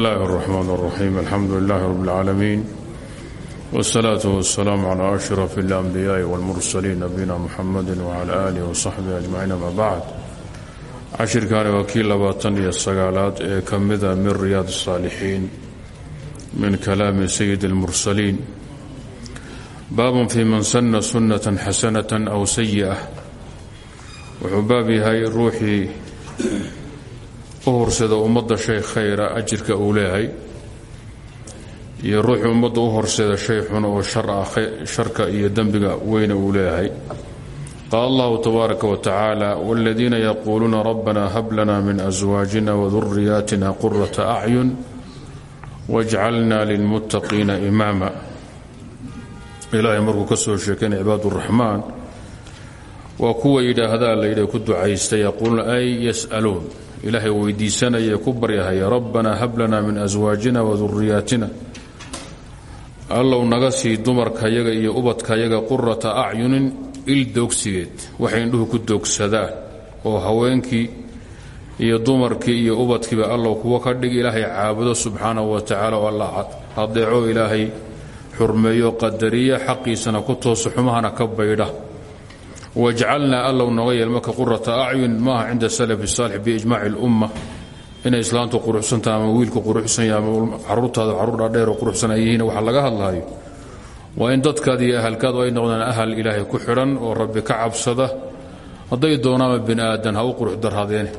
الله الرحمن الرحيم الحمد لله رب العالمين والصلاة والسلام على أشرف الأنبياء والمرسلين نبينا محمد وعلى آله وصحبه أجمعين ما بعد cashirkaani waa kii labaatan iyo sagaalaad ee ka mida min riyaad الصاalixiin min kalaami sayid الmursaliin baabun fii man sana sunaة xasanaة أw sayiئة wuxuu baab yahay ruuxii u horsado ummadda shay khayra ajirka uu leehay iyo ruuxu ummadda u horsada shay xun oo sharka iyo dembiga weyna uu leeyahay qaala tabaaraka wa tacaala waladiina yaquuluuna rabbana hab lana min aswaajina waduriyaatina qurata acyun wajcalna lilmuttaqiina imaama. Ilaahay markuu ka soo sheekeen cibaaduraxmaan waa kuwa yidhaahdaa la yidhi ku ducaysta yaquuluuna ay yas'aluun ilaahay weydiisanaya ku baryahaya rabbanaa hab lana min aswaajina waduriyaatina allow naga sii dumarkayaga iyo ubadkayaga qurata acyunin il doogsigeed. Waxay indhuhu ku doogsadaan oo haweenkii iyo dumarkii iyo ubadkiiba allow kuwa ka dhig ilaahay caabudo subxaanahu wa tacaala oo alla adeeco ilaahay xurmeeyo qadariya xaqiisana ku tooso xumahana ka baydha wajcalnaa allow noga yeel marka qurata acyun maaha cinda salafi saalix biijmaaci اlumma inay islaantu quruxsantaha ama wiilku quruxsanya ama caruurtaada carruur dhaadheero quruxsan ay yihiin waxa laga hadlayo waa in dadkaada iyo ahalkaadu ay noqdaan ahal ilaahay ku xidhan oo rabbi ka cabsada hadday doonaama bini aadan ha u qurux darhadeene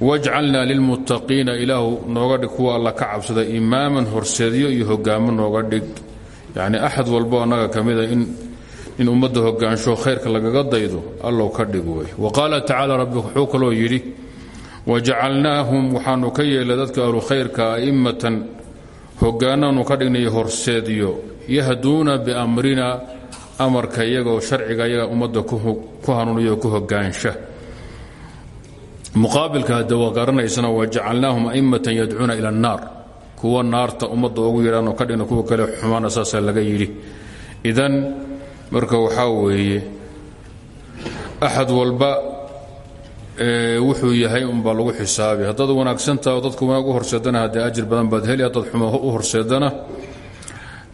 wajcalnaa lilmuttaqiina ilaahu nooga dhig kuwa alla ka cabsada imaaman horseedyo iyo hogaamo nooga dhig. Yacni in ummadda hogaansho khayrka lagaga daydo allow ka dhig wey wa qaala tacaala rabbi wuxuu kaloo yidhi wajacalnaahum waxaanu ka yeelay dadka ahlu khayrka a'immatan hogaanaanu ka dhignay horseedyo yahduuna biamrina amarka iyagaoo sharciga iyaga ummadda ku hanuuniyo ku hogaansha muqaabilka hadde waa garanaysana wajacalnaahum a'immatan yadcuuna ila annaar kuwa naarta ummadda ugu yidhaanoo ka dhigna kuwa kale xumaana saasaa laga yidhi. Idan marka waxaa weeye axad walba wuxuu yahay unbaa lagu xisaabi haddaad wanaagsantaha oo dadka wanaag u horseedana haddee ajir badan baad heli haddaad xumo u horseedana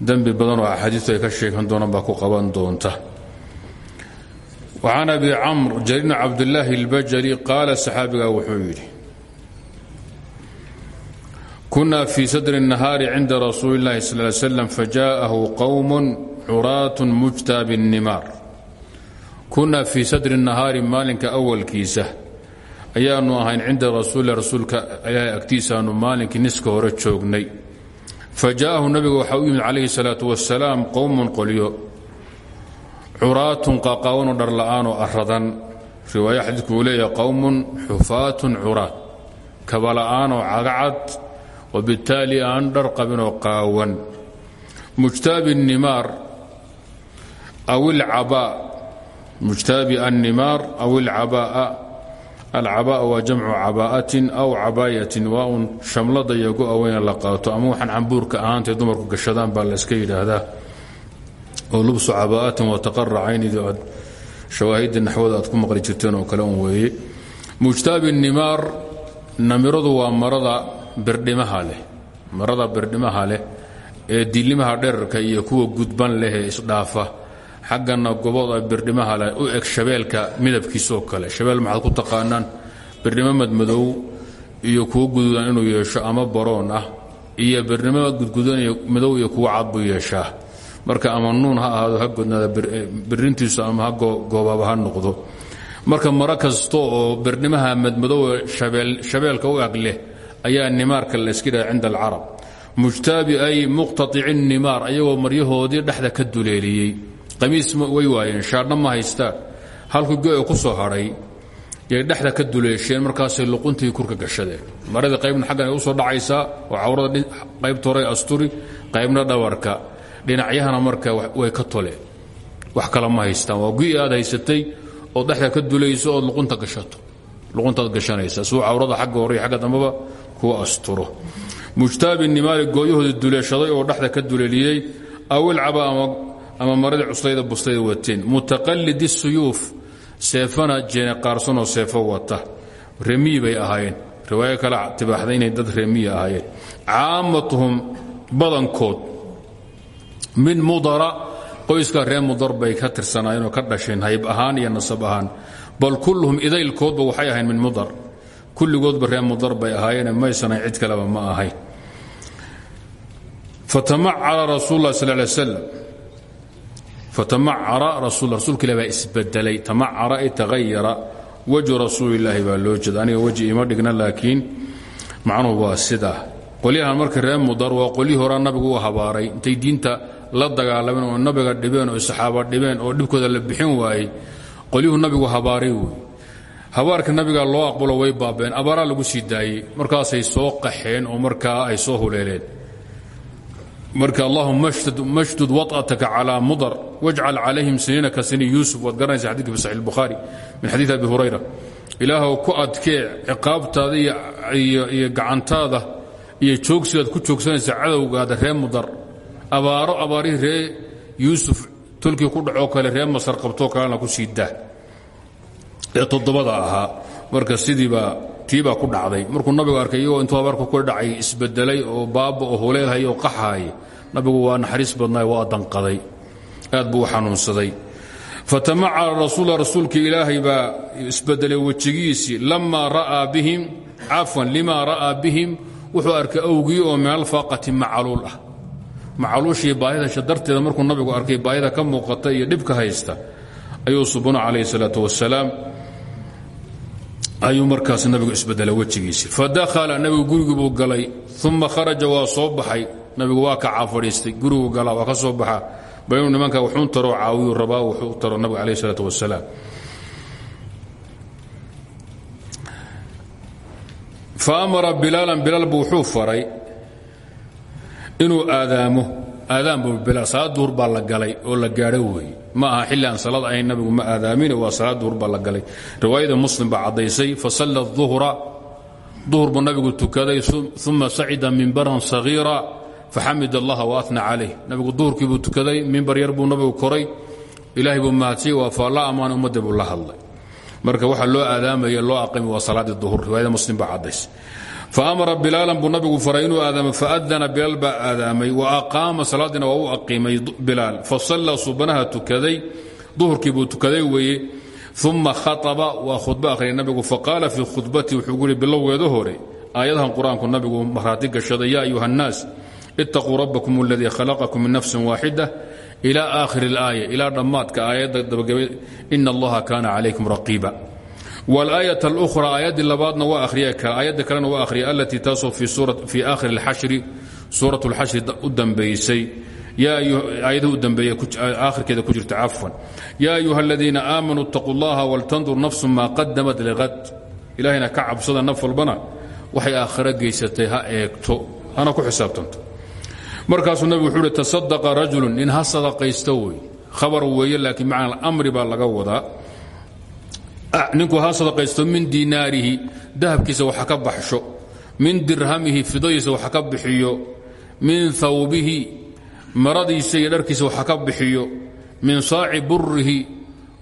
dembi badan oo axaadiistu ay ka sheegan doonaan baa ku qaban doonta وcan abi camr jariir bn cabdillaahi اlbajali qaala saxaabigaa wuxuu yidhi kuna fii sadri الnahaari cinda rasuuli اllahi sal ly slam fajaءahu qowm curaatun mujtaabi nimaar kunaa fii sadri nahaari maalinka awalkiisa. Ayaanu ahayn cinda rasuuli rasuulka ilaahay agtiisaanu maalinkii niska hore joognay. Fa jaa'ahu nabiga waxaa u yimid calayhi salaatu wasalaam qowmun qolyo. Curaatun qaaqaawanoo dharla'aanoo aradan riwaaya xadiidku uu leeyahay qowmun xufaatun curaad. Kabala'aanoo cagacad wa bitaali aw ilcabaa mujtaabi annimaar aw ilcabaa'a alcabaa'a waa jamcu cabaa'atin aw cabaayatin waa un shamlada iyo go-aweyna la qaato ama waxaan cambuurka ahaantay dumarku gashadaan baa la iska yidhaahdaa oo lubsu cabaa'atin wataqara caynidi aad shawaahidda naxwada aad ku maqli jirteen oo kale un waa marada birdhimaha leh ee dilimaha dherarka iyo kuwa gudban leh ee isdhaafa xaggana goboda birdhimaha leh u eg shabeelka midabkiisoo kale. Shabeel maxaad ku taqaanaan? Birdhimo madmadow iyo kuwo guduudan inuu yeesho ama baroon ah iyo birdhimo gudgudan madow iyo kuwo cad buu yeeshaa. Marka ama nuun ha ahaado ha godnaada birintiisu ama ha goobaaba noqdo. Marka maro oo birdhimaha madmadowe shabeelka u ag leh ayaa nimaarka la iska dhaha cinda alcarab. Mujtaabi ay muqtaici nimaar ayagoo maryahoodii dhexda ka duleeliyey qamiis way waayeen shaadhna ma haystaan halkii go-e ku soo hadhay yay dhexda ka duleesheen markaasay luquntii kurka gashadeen. Maradii qaybna xaggan ay u soo dhacaysaa oo cawrada qaybta horay asturi qaybna dhabarka. Dhinacyahana marka way ka toleen wax kale ma haystaan waa gu aad haysatay ood dhexda ka dulayso ood luquntaad gashanaysa suu cawrada xagga hore agga dambaba kuwa asturo. Mujtaabi nimaari gooyahoodii duleeshaday oo dhexda ka duleeliyey awilcaba ama maradii cuslayda bustayda wateen. Mutaqalidi suyuuf seefana jeene qaarsanoo seefo wata. Remii bay ahaayeen. Riwaayo kale tibaaxda inay dad reemiya ahaayeen. Caamatuhum badankood. Min mudara qoyska reer mudar ka tirsanaayeenoo ka dhasheen hayb ahaan iyo nasab ahaan. Bal kulluhum idaylkoodba waxay ahayn min mudar. Kulligoodba reer mudar bay ahaayeene maysanayn cid kaleba ma ahayn. Fatamacara rasuul lah sal slam fatamacara rasul rasuulka ilah baa isbedelay tamacara ay tagayara wejhu rasuulilaahi baa loo jeeda aniga weji ima dhigna laakiin macnuhu waa sidaa qolyahan marka reer mudar waa qolyihii horaa nabigu u habaaray intay diinta la dagaalameen oo nabiga dhibeen oo saxaaba dhibeen oo dhibkooda la bixin waayey qolyuhu nabigu habaaray wey habaarka nabiga loo aqbalo way baabeen abaaraa lagu sii daayey markaasay soo qaxeen oo markaa ay soo huleeleen marka allahuma mashdud waataka calaa mudar wajcal calayhim siniina ka sini yuusuf waad garanaysa xadidka fi saxi bukhaari min xadiid abi hurayra. Ilaahow ku adkee ciqaabtaada iyo gacantaada iyo joogsigaad ku joogsanaysa cadowgaada re mudar. Abaaro abaarihii ree yuusuf tolkii ku dhacoo kale ree masar qabtoo kalena ku sii ee toddobada ahaa marka sidiibaa tiibaa ku dhacday. Markuu nabigu arkay iyagoo intuu habaarku ku dhacay isbedelay oo baaba oo huleelhay oo qaxaay nabigu waa naxariis badnaay waa danqaday. Aad buu xanuunsaday. Fatamacara rasuula rasuulka ilaahay baa isbedelay wejigiisii lamaa ra'aa bihim cafwan limaa ra'aa bihim wuxuu arkay awgii oo min alfaaqati macaluul ah. Macaluushii baahidasha darteeda markuu nabigu arkay baahida ka muuqata iyo haysta ayuu subano calayhi salaatu wasalaam ayuu markaas nabigu isbedelay wejigiisii. Fadakhala nabigu gurigii buu galay uma kharaja waa soo baxay. Nabigu waa kacaa fadhiistay gurigu galaa waa ka soo baxaa. Ba inuu nimanka wuxuun taro caawiyuu rabaa wuxuu taro nabiga calayh isalaatu wasalaam fa amara bilaalan bilaalbu wuxuu faray inuu aadaamo aadaan buu bilaal salaad duhur baa la galay oo la gaadho weeye ma aha xilli salaad ahayn nabigu ma aadaamine waa salaad duhur baa la galay. Riwaayada muslim baa caddaysay fasalla duhra duhur buu nabigu tukaday uma sacida mimbaran sagiira faxamid allaha waatna calayh. Nabigu duhurkii buu tukaday mimbar yar buu nabigu koray ilaahay buu mahadsiyey waa faalla ammaan ummadda buu la hadlay. Marka waxa loo aadaamaya loo aqimi waa salaaddii riwaayada muslim baa caddaysay faamara bilaalan buu nabigu faray inuu aadaamo faadana bilaal baa aadaamay wa aqaama salaadiina waa u aqiimay bilaal fasalla subanaha tukaday duhurkii buu tukaday weeye uma khaaba waa khudbo akhriyay nabigu faqaala fii khudbatii wuxuu guri bilowgeeda hore aayadahan qur'aanku nabigu marhaati gashaday yaa ayuha annaas itaquu rabbakum aladii khalaqakum min nafsin waaxida ila aakhiri اlaaya ilaa dhammaadka aayadda dabagabay ina allaha kaana calaykum raqiiba والاية الأخرى aيadii labaadna waa akhriya aayadda kalena waa akhriya alatii taasoo fii aakhir اlxashri suuraة اlxashri u dambaysay aayadii u dambeeye aakhirkeeda ku jirta cafwan yaa ayuha اladiina aamanuu اtaquu اllaha waltandur nafsu ma qadamat liqad ilahayna ka cabsada naf walbana waxay aakhiro geysatay ha eegto hana ku xisaabtanto markaasuu nabigu wuxuu uhi tasadaqa rajulu nin ha sadaqaysto wey khabar weeye laakiin macna amri baa laga wadaa ninku ha sadaqaysto min dinaarihi dahabkiisa waxa ka baxsho min dirhamihi fidadiisa waxa ka bixiyo min thawbihi maradiisa iyo dharkiisa waxa ka bixiyo min saaci burihi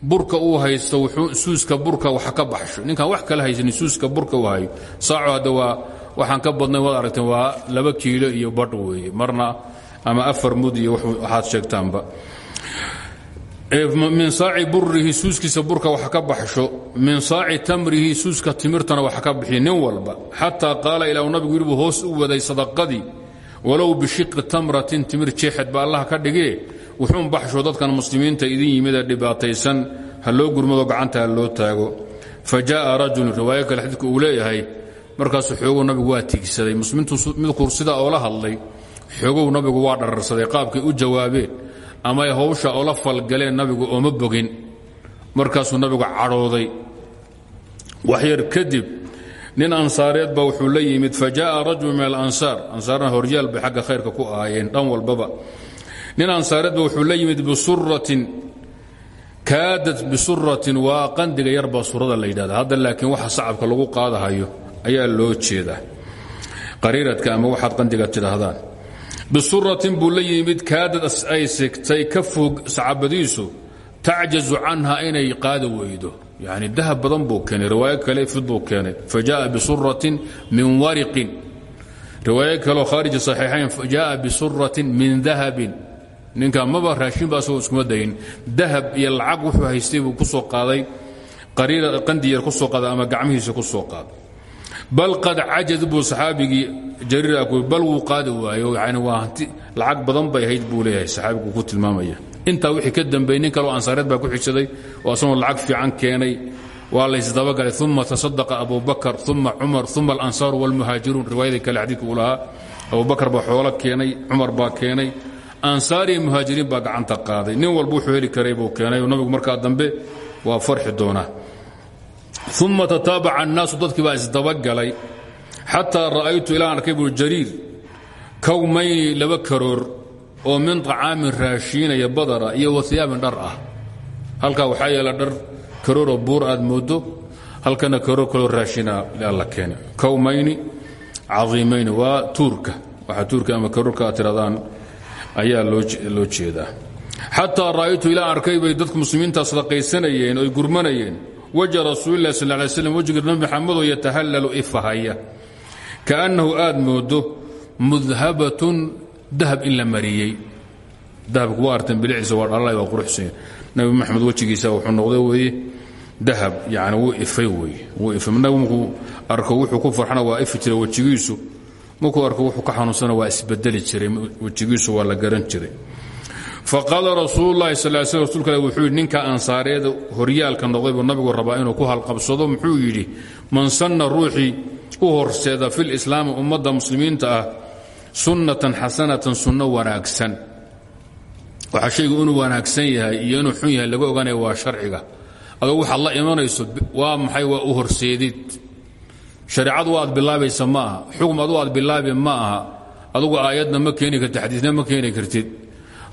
burka uu haysto suuska burka waxa ka baxsho. Ninkaan wax kala haysanin suuska burka uu hayo. Saaco hadda waxaan ka badnay waad aragteen waa laba kiilo iyo badh weeye. Marna ama afar mud iyo waxaad sheegtaanba min saaci burihi suuskiisa burka wax ka baxsho min saaci tamrihi suuska timirtana wax ka bixiy nin walba. Xataa qaala ilaa nabigu yidhi buu hoos u waday sadaqadii. Walow bishiqi tamratin timir jeexed ba allah ka dhigee wuxuun baxsho dadkan muslimiinta idin yimidee dhibaataysan. Ha loo gurmado gacanta loo taago. Fa jaءa rajulun riwaayo kale xadiidku uu leeyahay markaasuu xoogow nabigu waa tigsaday muslimiintu midkuu sidaa oola hadlay xoogow nabigu waa dhararsaday qaabkay u jawaabeen ama ay hawsha oola falgaleen nabigu ooma bogin. Markaasuu nabigu cadhooday. Waxyar kadib nin ansaareed ba wuxuu la yimid fa jaءa rajulu min alansaar. Ansaarna horyaal bay xagga khayrka ku ahaayeen dhan walbaba. Nin ansaareed ba wuxuu la yimid bisuratin kaadat bisuratin waa qandiga yarbaa surada la yidhahda hadda waxa sacabka lagu qaadahayo ayaa loo jeedaa. Qariiradka ama waxaad qandiga tidhaahdaan bisuratin buu la yimid kaadad ay sigtay ka fog sacabadiisu tacjazu canha inay qaadi weydo yani dahab badan buu keenay riwaayo kale fid buu keenay fajaaa bisuratin min wariqin riwaayo kaleo khaariji saxiixayn fajaaa bisuratin min dahabin ninka maba raashinba asagoo iskuma dayin dahab iyo lacag wuxuu haystay buu ku soo qaaday qariira qandiyar ku soo qaaday ama gacmihiisa ku soo qaaday bal qad cajaz buu saxaabigii jariir aku bal wuu qaadi waayo yani waa hanti lacag badan bay ahayd buu leeyahay saxaabigu ku tilmaamaya. Intaa wixii ka dambeeyey nin kaleo ansaareed baa ku xigsaday oo asagoo lacag fiican keenay waa laysdabagalay uma tasadaqa abu bakar uma cumar uma alansaaru wاlmuhaajiruun riwaayadii kale xadiidka uu lahaa. Abu bakar baa xoolo keenay cumar baa keenay ansaar iyo muhaajiriin baa gacanta qaaday. Nin walba wuxuu heli karay buu keenay nabigu markaa dambe waa farxi doonaa uma tataabaca annaasu dadkii baa isdabagalay xataa ra'aytu ilaan arkay buu jariir kawmayni laba karoor oo min طacaamin raashiinaya badara iyo wahiyaabin dhar ah halkaa waxaa yeela dhar karooroo buur aad moodo halkana karoor kaloo raashina la keena kawmayni caiimayni waa tuurka waxa tuurka ama karoorka aad tiradaan ayaa loo jeedaa xataa ra'aytu gurmanayeen wajha rasuulilah sal lay slam wejiga nabi maxamedoo yatahallalu ifahaya. Kaannahu aad moodo mudhabatun dahab in la mariyey. Dahabku waa arteen biliciisa waa dhalala waa quruxsan nabi maxamed wejigiisa wuxuu noqday weeye dahab yani wuu ifay weye wuu ifay. Nabi markuu arko wuxuu ku farxana waa ifi jiray wejigiisu markuu arko wuxuu ka xanuunsana waa isbedeli jiray wejigiisu waa la garan jiray faqaala rasuul lahi sal sl rsulka wuxuu yidhi ninka ansaareeda horyaalka noqday buu nabigu rabaa inuu ku halqabsado. Muxuu yidhi man sanna ruuxii u horseeda fi lislaami ummadda muslimiinta ah sunnatan xasanatan sunno wanaagsan. Waxaa shaygu inuu wanaagsan yahay iyo inuu xun yahay laga ogaanaya waa sharciga. Adoo waxaad la imanayso waa maxay? Waa u horseedid. Shareecadu aad bilaabaysa ma aha. Xukm adu aad bilaabi aayadna ma keeni kartid xadiisna ma keeni kartid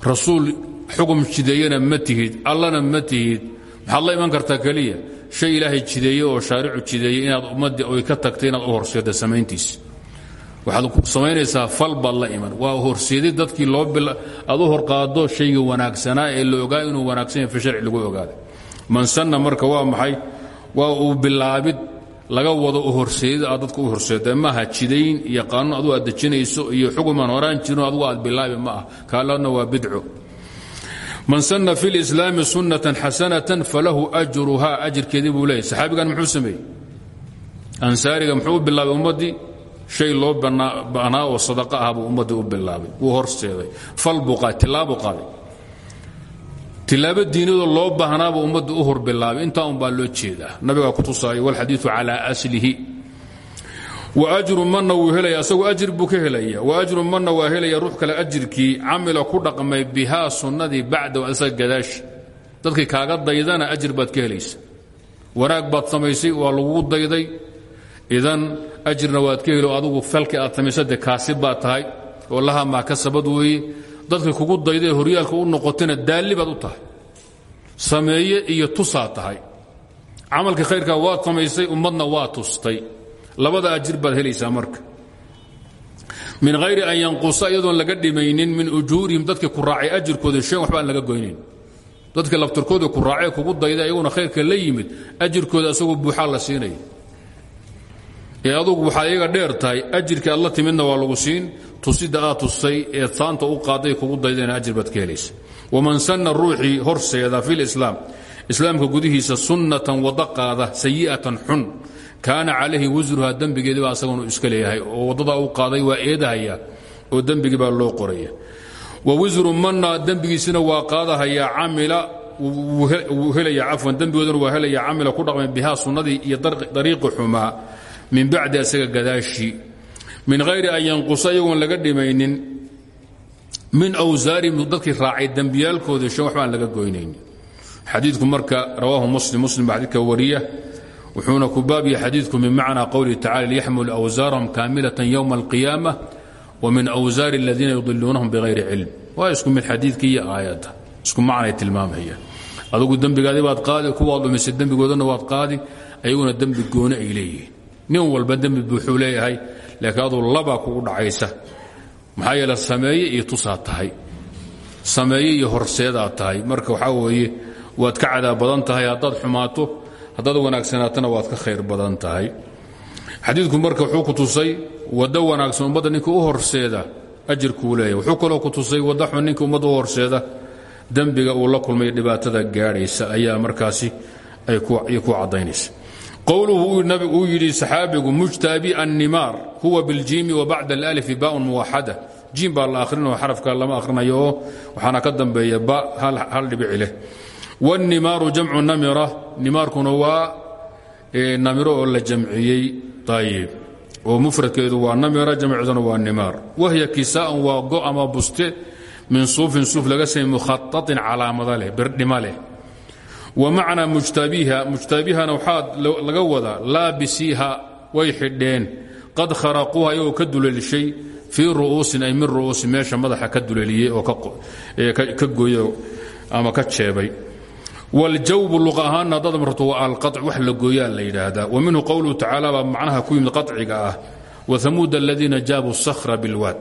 rasuul xukm jideeyena ma tihid allana ma tihid. Maxaad la iman kartaa keliya? Shay ilaahay jideeye oo shaaricu jideeyey inaad ummaddii oy ka tagtay inaad u horseedda samayntiis. Waxaad samaynaysaa fal baad la iman. Waa horseedid dadkii aad u horqaado shayga wanaagsanaa ee la ogaa inuu wanaagsan yahay fi lagu ogaaday. Man sanna marka waa maxay? Waa uu bilaabid laga wado u horseedid aad dadka u horseeda maaha jidayn iyo qaanuun adu aad dejinayso iyo xukumaan horaan jirin adugu aad bilaabi ma ah kaaladna waa bidco. Man sanna fi lislaami sunnatan xasanatan falahu ajruha ajirkeedii buu leeyahy saxaabigan muxuu sameeyey? Ansaariga muxuu u bilaabay ummaddii shay loo banaa oo sadaqa ah buu ummaddii u bilaabay. Wuu horseeday. Fal buu qaaday tilaabuu qaaday tilaabo diinadoo loo baahnaabuu ummadda u horbilaabay intaa un baa loo jeedaa. Nabigaa ku tusaaya walxadiiu calaa aslihi. Waajru manna wuu helaya asagu ajir buu ka helaya. Waajru manna waa helaya ruux kale ajirkii camila ku dhaqmay bihaa sunnadii bacdahu asaga gadaashi dadkii kaaga daydana ajir baad ka helaysa. Wanaag baad samaysay waa lagugu dayday. Idan ajirna waad ka helo adugu falki aad samaysade kaasi baad tahay. Oo laha kasabad weeye dadka kugu daydae horyaalka u noqotayna daalli baad u tahay sameeye iyo tusaa tahay. Camalka khayrkaa waad samaysay ummadna waa tustay. Labada ajir baad helaysaa marka. Min hayri an yanqusa iyadoon laga dhimaynin min ujuurihim dadkii ku raacay ajirkooda shan waxba aan laga goynayn dadka laftarkooda ku raacee kugu dayda iyaguna khayrka la yimid ajirkooda asagoo buuxaa la siinaya ee adugu iyaga dheer tahay ajirkii aad la waa lagu siin tusida aad tustay ee saanta qaaday kugu daydana ajir baad ka waman sanna ruuxii horseeda fi lislaam islaamka gudihiisa sunnatan wada qaada sayi'atan xun kaana calayhi wasruha dembigeedii baa asaguna iska leeyahay oo waddadaa u qaaday waa eedahaya oo dembigii baa loo qoraya. Wa wisru manna dembigiisina waa qaadahaya camila wuu helaya cafwan waa helaya camila ku dhaqmay bihaa sunnadii iyo dariiqi xumaa min bacdi asaga gadaashii min hayri an yanqusa iyagoon laga dhimaynin min awsaarihim dadkii raacay dembiyaalkooda shan waxba laga goynaynin. Xadiidku marka rawaahu muslim muslim baa wariya wuxuuna ku baabya xadiidku min macnaa qowlihi tacala liyaxmilu awsaarahum kaamilatan yowma alqiyaama wa min awsaari aladiina yudiluunahum bihayri cilm. Waa isku mid xadiidka iyo aayadda. Isku macnay tilmaamaya adugu dembigaadii baad qaadi kuwaad dhumisay dembigoodana qaadi ayaguna dembi gooni nin walba dembi buuxuu leeyahay laakiin aduu labaa kugu dhacaysa. Maxaa yeele sameeye iyo tusaad tahay. Sameeye tahay. Marka waxaa weeye waad ka cadaab badan tahay haddaad xumaato haddaad wanaagsanaatana waad ka khayr badan tahay. Xadiidku marka wuxuu ku tusay waddo wanaagsan ummadda ninka u horseeda ajirkuu leeyahy wuxuu kaloo ku tusay wadda xun ninka ummadda u horseeda dembiga uu la kulmay dhibaatada gaadhaysa ayaa markaasi ay ku caddaynaysa qowluhu uu yidhi saxaabigu mujtaabi annimaar huwa biljiimi wabacda alali baun muwaxada jiim baa la ahrino xarafka lama ahrinayo oo waxaana ka dambeeya ba hal dhibici leh. Wannimaaru jamcu namira nimaarkuna waa namiro oo la jamciyey ayib oo mufradkeedu waa namira jamceeduna waa nimaar. Wahiya kisaan waa go ama buste min suufin suuf laga samey mukhaaطaطin calaamada leh birdhima leh wa macnaa mujtaabiha mujtaabihana waxaa laga wadaa laabisiiha way xidheen. Qad kharaquuha iyagoo ka duleelishay fii ru'uusin min ru'uusi meesha madaxa ka oo ka gooye ama ka jeebay. Waljawbu luqa ahaanna haddaad marto waa alqac wax la gooyaa la yidhaahdaa. Wa minhu qowluhu tacaala baa macnaha ku yimid qaciga ah. Wahamuuda aladiina jaabuu sakhra bilwaad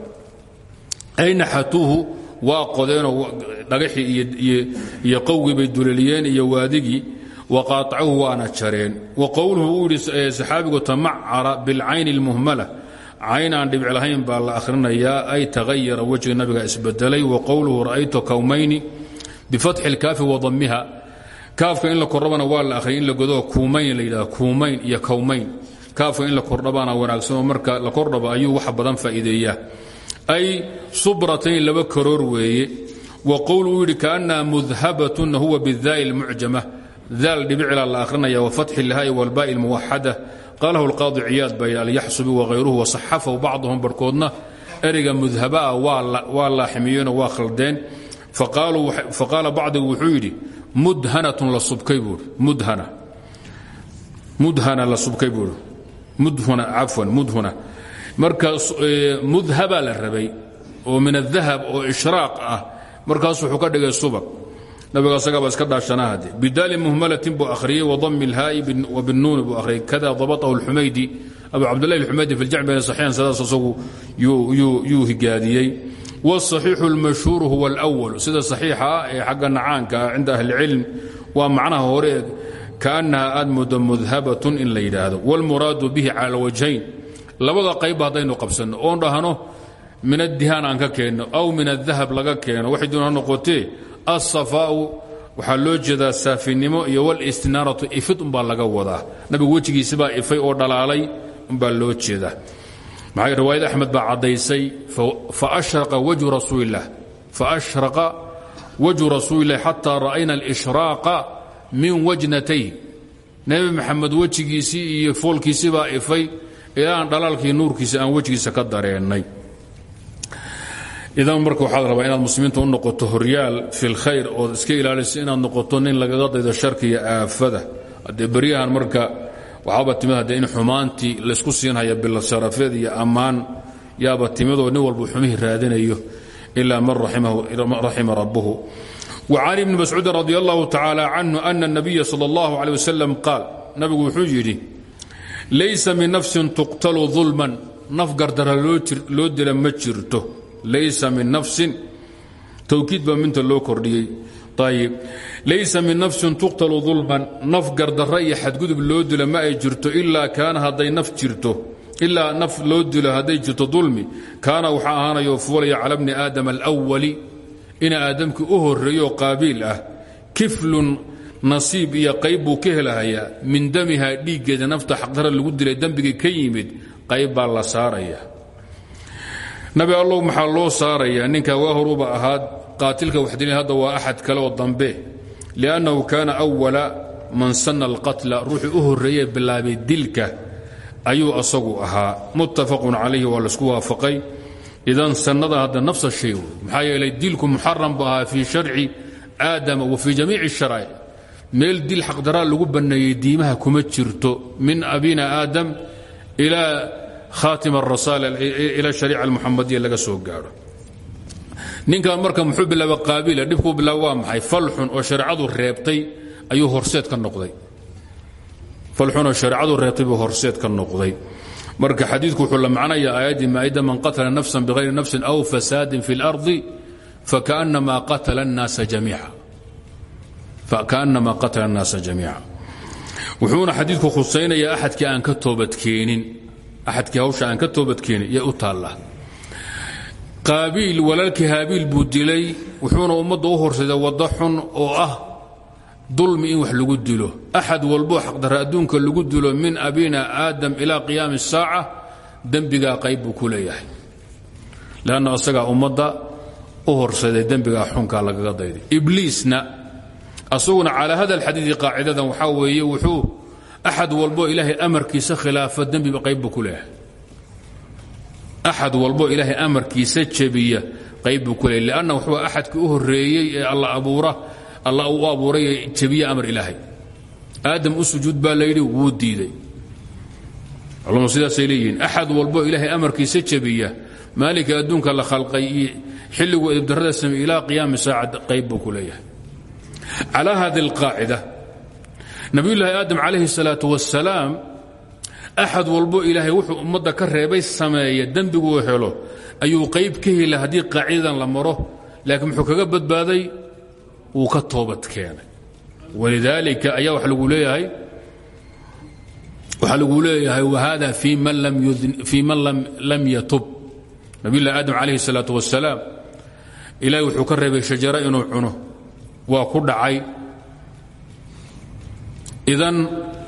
ay naxatuuhu waa qodeenoo dhagaxii iyo qowgii bay duleeliyeen iyo waadigii wa qaatacuhu waana jareen. Wa qowluhu uu yidhi saxaabigu tamacara bilcayni اlmuhmala cayn aan dhibic lahayn baa la akhrinayaa ay tagayara wejiga nabiga isbedelay wa qowluhu ra'aytu kowmayni bifatxi اlkaafi wa damiha kaafka in la kordhabana waa la ahriyay la godo kuumayn la yidhahda kuumayn iyo kowmayn kaafka in la kordhabaana wanaagsanoo marka la kordhaba ayuu wax badan faa'iideeyaa ay subratayn laba karoor weeye. Wa qowl uu yidhi kaannaha mudhabatuna huwa bidaai lmucjama daal dhibicila la akhrinaya wafatxi lhaai walbaai lmuwaxada qalahu lqaadi ciyaad baa alyaxsubi wahayruhu wasaxafahu bacduhum barhkoodna ereyga mudhabaa waa laaximiyeenoo waa khaldeen. Faqaala bacdigu wuxuu yidhi mudhanatun la subkay buui mudhana. La subkay buui mudhuna cafwan mudhuna marka mudhabaa la rabay oo min adahab oo ishraaq ah markaas wuxuu ka dhigay subag nabiga asagaba iska dhaashanaa hadde bidaali muhmalatin buu akhriyey wadami اlhaa'i wabinnuuni buu akhriyey kada dabatahu اlxumaydi abu cabdillahi اlxumaydi fi ljamci saxiixan sidaas isagu yuu higaadiyey wاصaxiixu اlmashhuuru huwa اlأwal sida saxiixa ah ee xagga nacaanka ah cinda ahli اlcilm waa macnaha hore kaannaha aad muddo mudhabatun in la yidhaahdo wاlmuraadu bihi cala wajhayn labada qaybba haddaynu qabsanno. Oon dhahno min addihaan aan ka keenno aw min adahab laga keeno. Waxay doon ha noqotee alsafaa'u waxaa loo jeedaa saafinimo iyo wlistinaaratu ifid umbaa laga wadaa. Nabigu wejigiisibaa ifay oo dhalaalay umbaa loo jeedaa. Maxaa riwaayad axmed baa caddaysay faashraqa wajhu rasuulilah xataa ra'ayna alshraaqa min wajnatay nebi maxamed wejigiisii iyo foolkiisibaa ifay ilaa aan dhalaalkii nuurkiisa aan wejigiisa ka dareennay idan marka waxaad rabaa inaad muslimiinta u noqoto horyaal fi lkhayr ood iska ilaaliso inaad noqoto nin lagaga daydo sharka iyo aafada haddee beryahan marka waxaaba timid haddee in xumaantii laysku siinhaya bilasharafeed iyo ammaan yaaba timidoo nin walba xumihii raadinayo ilaa man raxima rabbuhu وcan ibni mascuudin radi allahu tacaala canhu ana الnabiya salى اllahu عalيه wasalam qaal nabigu wuxuu yidhi laysa min nafsin tuqtalu ulman naf gardara loo dila ma jirto. Laysa min nafsin. Towkiid baa minta loo kordhiyey. Ayib laysa min nafsin tuqtalu ulman naf gardarra iyo xadgudub loo dilo ma ay jirto. Ilaa kaana hadday naf jirto. Ilaa naf loo dilo hadday jirto dulmi. Kaana waxaa ahaanayo fuulaya cala bni aadam alwali ina aadamkii u horeeyo ah. Kiflun nasiib iyo qayb buu ka helahayaa. Min damiha dhiiggeeda nafta xaqdara lagu dilay dembigii ka yimid qayb baa la saaraya. Nabi allow maxaa loo saarayaa? Ninkaa waa horuba ahaad qaatilka waxdilin hadda waa axad kale oo dambe. Liannahu kaana awala man sanna alqatla ruuxuu u horreeyee bilaabay dilka ayuu asagu ahaa. Muttafaqun calayhi waa la isku waafaqay. Idan sannada hadda nafsa shay wey maxaa dilku muxaram bu ahaa fii sharci aadama wa fii jamiici sharaa'ic meel dil xaqdaraa lagu banneeyey diimaha kuma jirto min abina aadam ilaa khaatim arasaal ila shariica almuxamadiya laga soo gaadho ninkan marka muxuu bilaaba qaabiila dhibkuu bilaaba waa maxay falxun oo shareecadu reebtay ayuu horseed ka noqday falxun oo shareecadu reebtay buu horseed ka noqday marka xadiidku wuxuu la macnaya aayaddii maa'ida man qatala nafsan bihayri nafsin aw fasaadin fi اlardi fakaأnama qatala الnaasa jamiica fakaأnama qatala الnaasa jamiica wuxuuna xadiidku khusaynayaa axadkii aan ka toobadkeenin axadkii hawsha aan ka toobadkeenin iyo u taalla qaabiil walaalkii haabiil buu dilay wuxuuna ummadda u horsaday waddo xun oo ah dulmi in wax lagu dilo axad walboo xaqdarra adduunka lagu dilo min abina aadam ilaa qiyaami الsaaca dembigaa qayb buu ku leeyahay lanna asagaa ummadda u horsaday dembigaa xunkaa lagaga dayday ibliisna asaguna calaa hada alxadiidi qaacidadan waxaa weeye wuxuu axad walboo ilaahay amarkiisa khilaafa dembiba qayb buu ku leeyahay. Axad walboo ilaahay amarkiisa jebiya qayb buu ku leeyahy lianna wuxuu axadkii u horreeyey ee alla abuura alla uu abuuray ee jebiya amar ilaahay. Aadam u sujuud baa layidhi wuu diiday. Culumadu sidaasay leeyihiin axad walboo ilaahay amarkiisa jebiya maalinka adduunka la khalqay calaa hadi alqaacida nabiyullaahi aadam calayhi salaatu wasalaam axad walbo ilaahay wuxuu ummadda ka reebay sameeya dembiguu helo. Ayuu qayb ka hela haddii qaacidadan la maro laakiin muxuu kaga badbaaday? Wuu ka toobad keenay. Walidaalika ayaa wa lagu leeyahay? Waxaa lagu leeyahay wahada fii man lam yatub. Nabiyullahi aadam calayhi salaatu wasalaam ilahay wuxuu ka reebay shajaro inuu cuno waa ku dhacay idan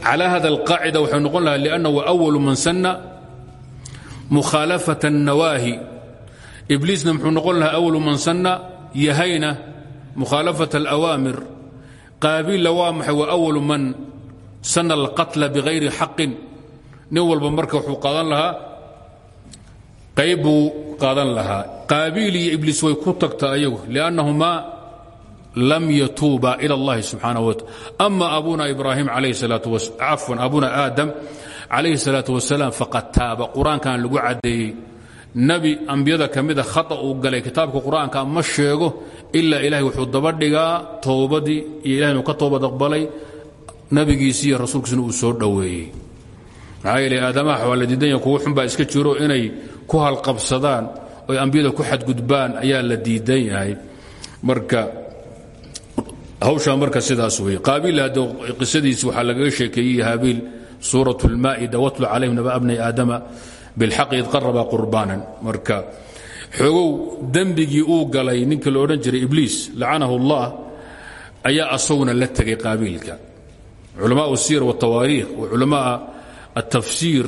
calى hada اlqaacida waxay noqon laha lannahu أwalu man sanna mukhaalafaة الnawaahi ibliisna muxuu noqon lahaa awalu man sanna yahayna mukhaalafaة اlأwaamir qaabiilla waa maxay wa awalu man sana اlqatla bغayri xaqin nin walba marka wuxuu qaadan lahaa qayb buu qaadan lahaa qaabiil iyo ibliis way ku tagta ayagu لأnnahumaa lam yatuuba ilى اllahi subxaanaه wa ama abuna ibrahim cafwan abuna aadam calayhi الsalaaةu wasalaam faqad taaba qur-aankan lagu caddeeyey nebi ambiyada ka mida khata uu galay kitaabka qur-aanka ma sheego ilaa ilahay wuxuu daba dhigaa towbadii iyo ilahay inuu ka toobad aqbalay nebigiisi iyo rasuulkiisuna uu soo dhoweeyey maxaa yeele aadamaha waa la diidanya kuwo xunbaa iska jiro inay ku halqabsadaan oy ambiyada ku xadgudbaan ayaa la diidan yahay marka hawshaa marka sidaas wey qaabiil hadda qisadiisi waxaa lagaga sheekeeyey haabiil suuraة اlmaa'ida watlu calayhim naba abnay aadama biاlxaqi id qaraba qurbaanan marka xoogow dembigii uu galay ninkii la odhan jiray ibliis lacanahu اllah ayaa asaguna la tegay qaabiilka culamaء الsiyar wالtawaariikh waculamaء الtafsiir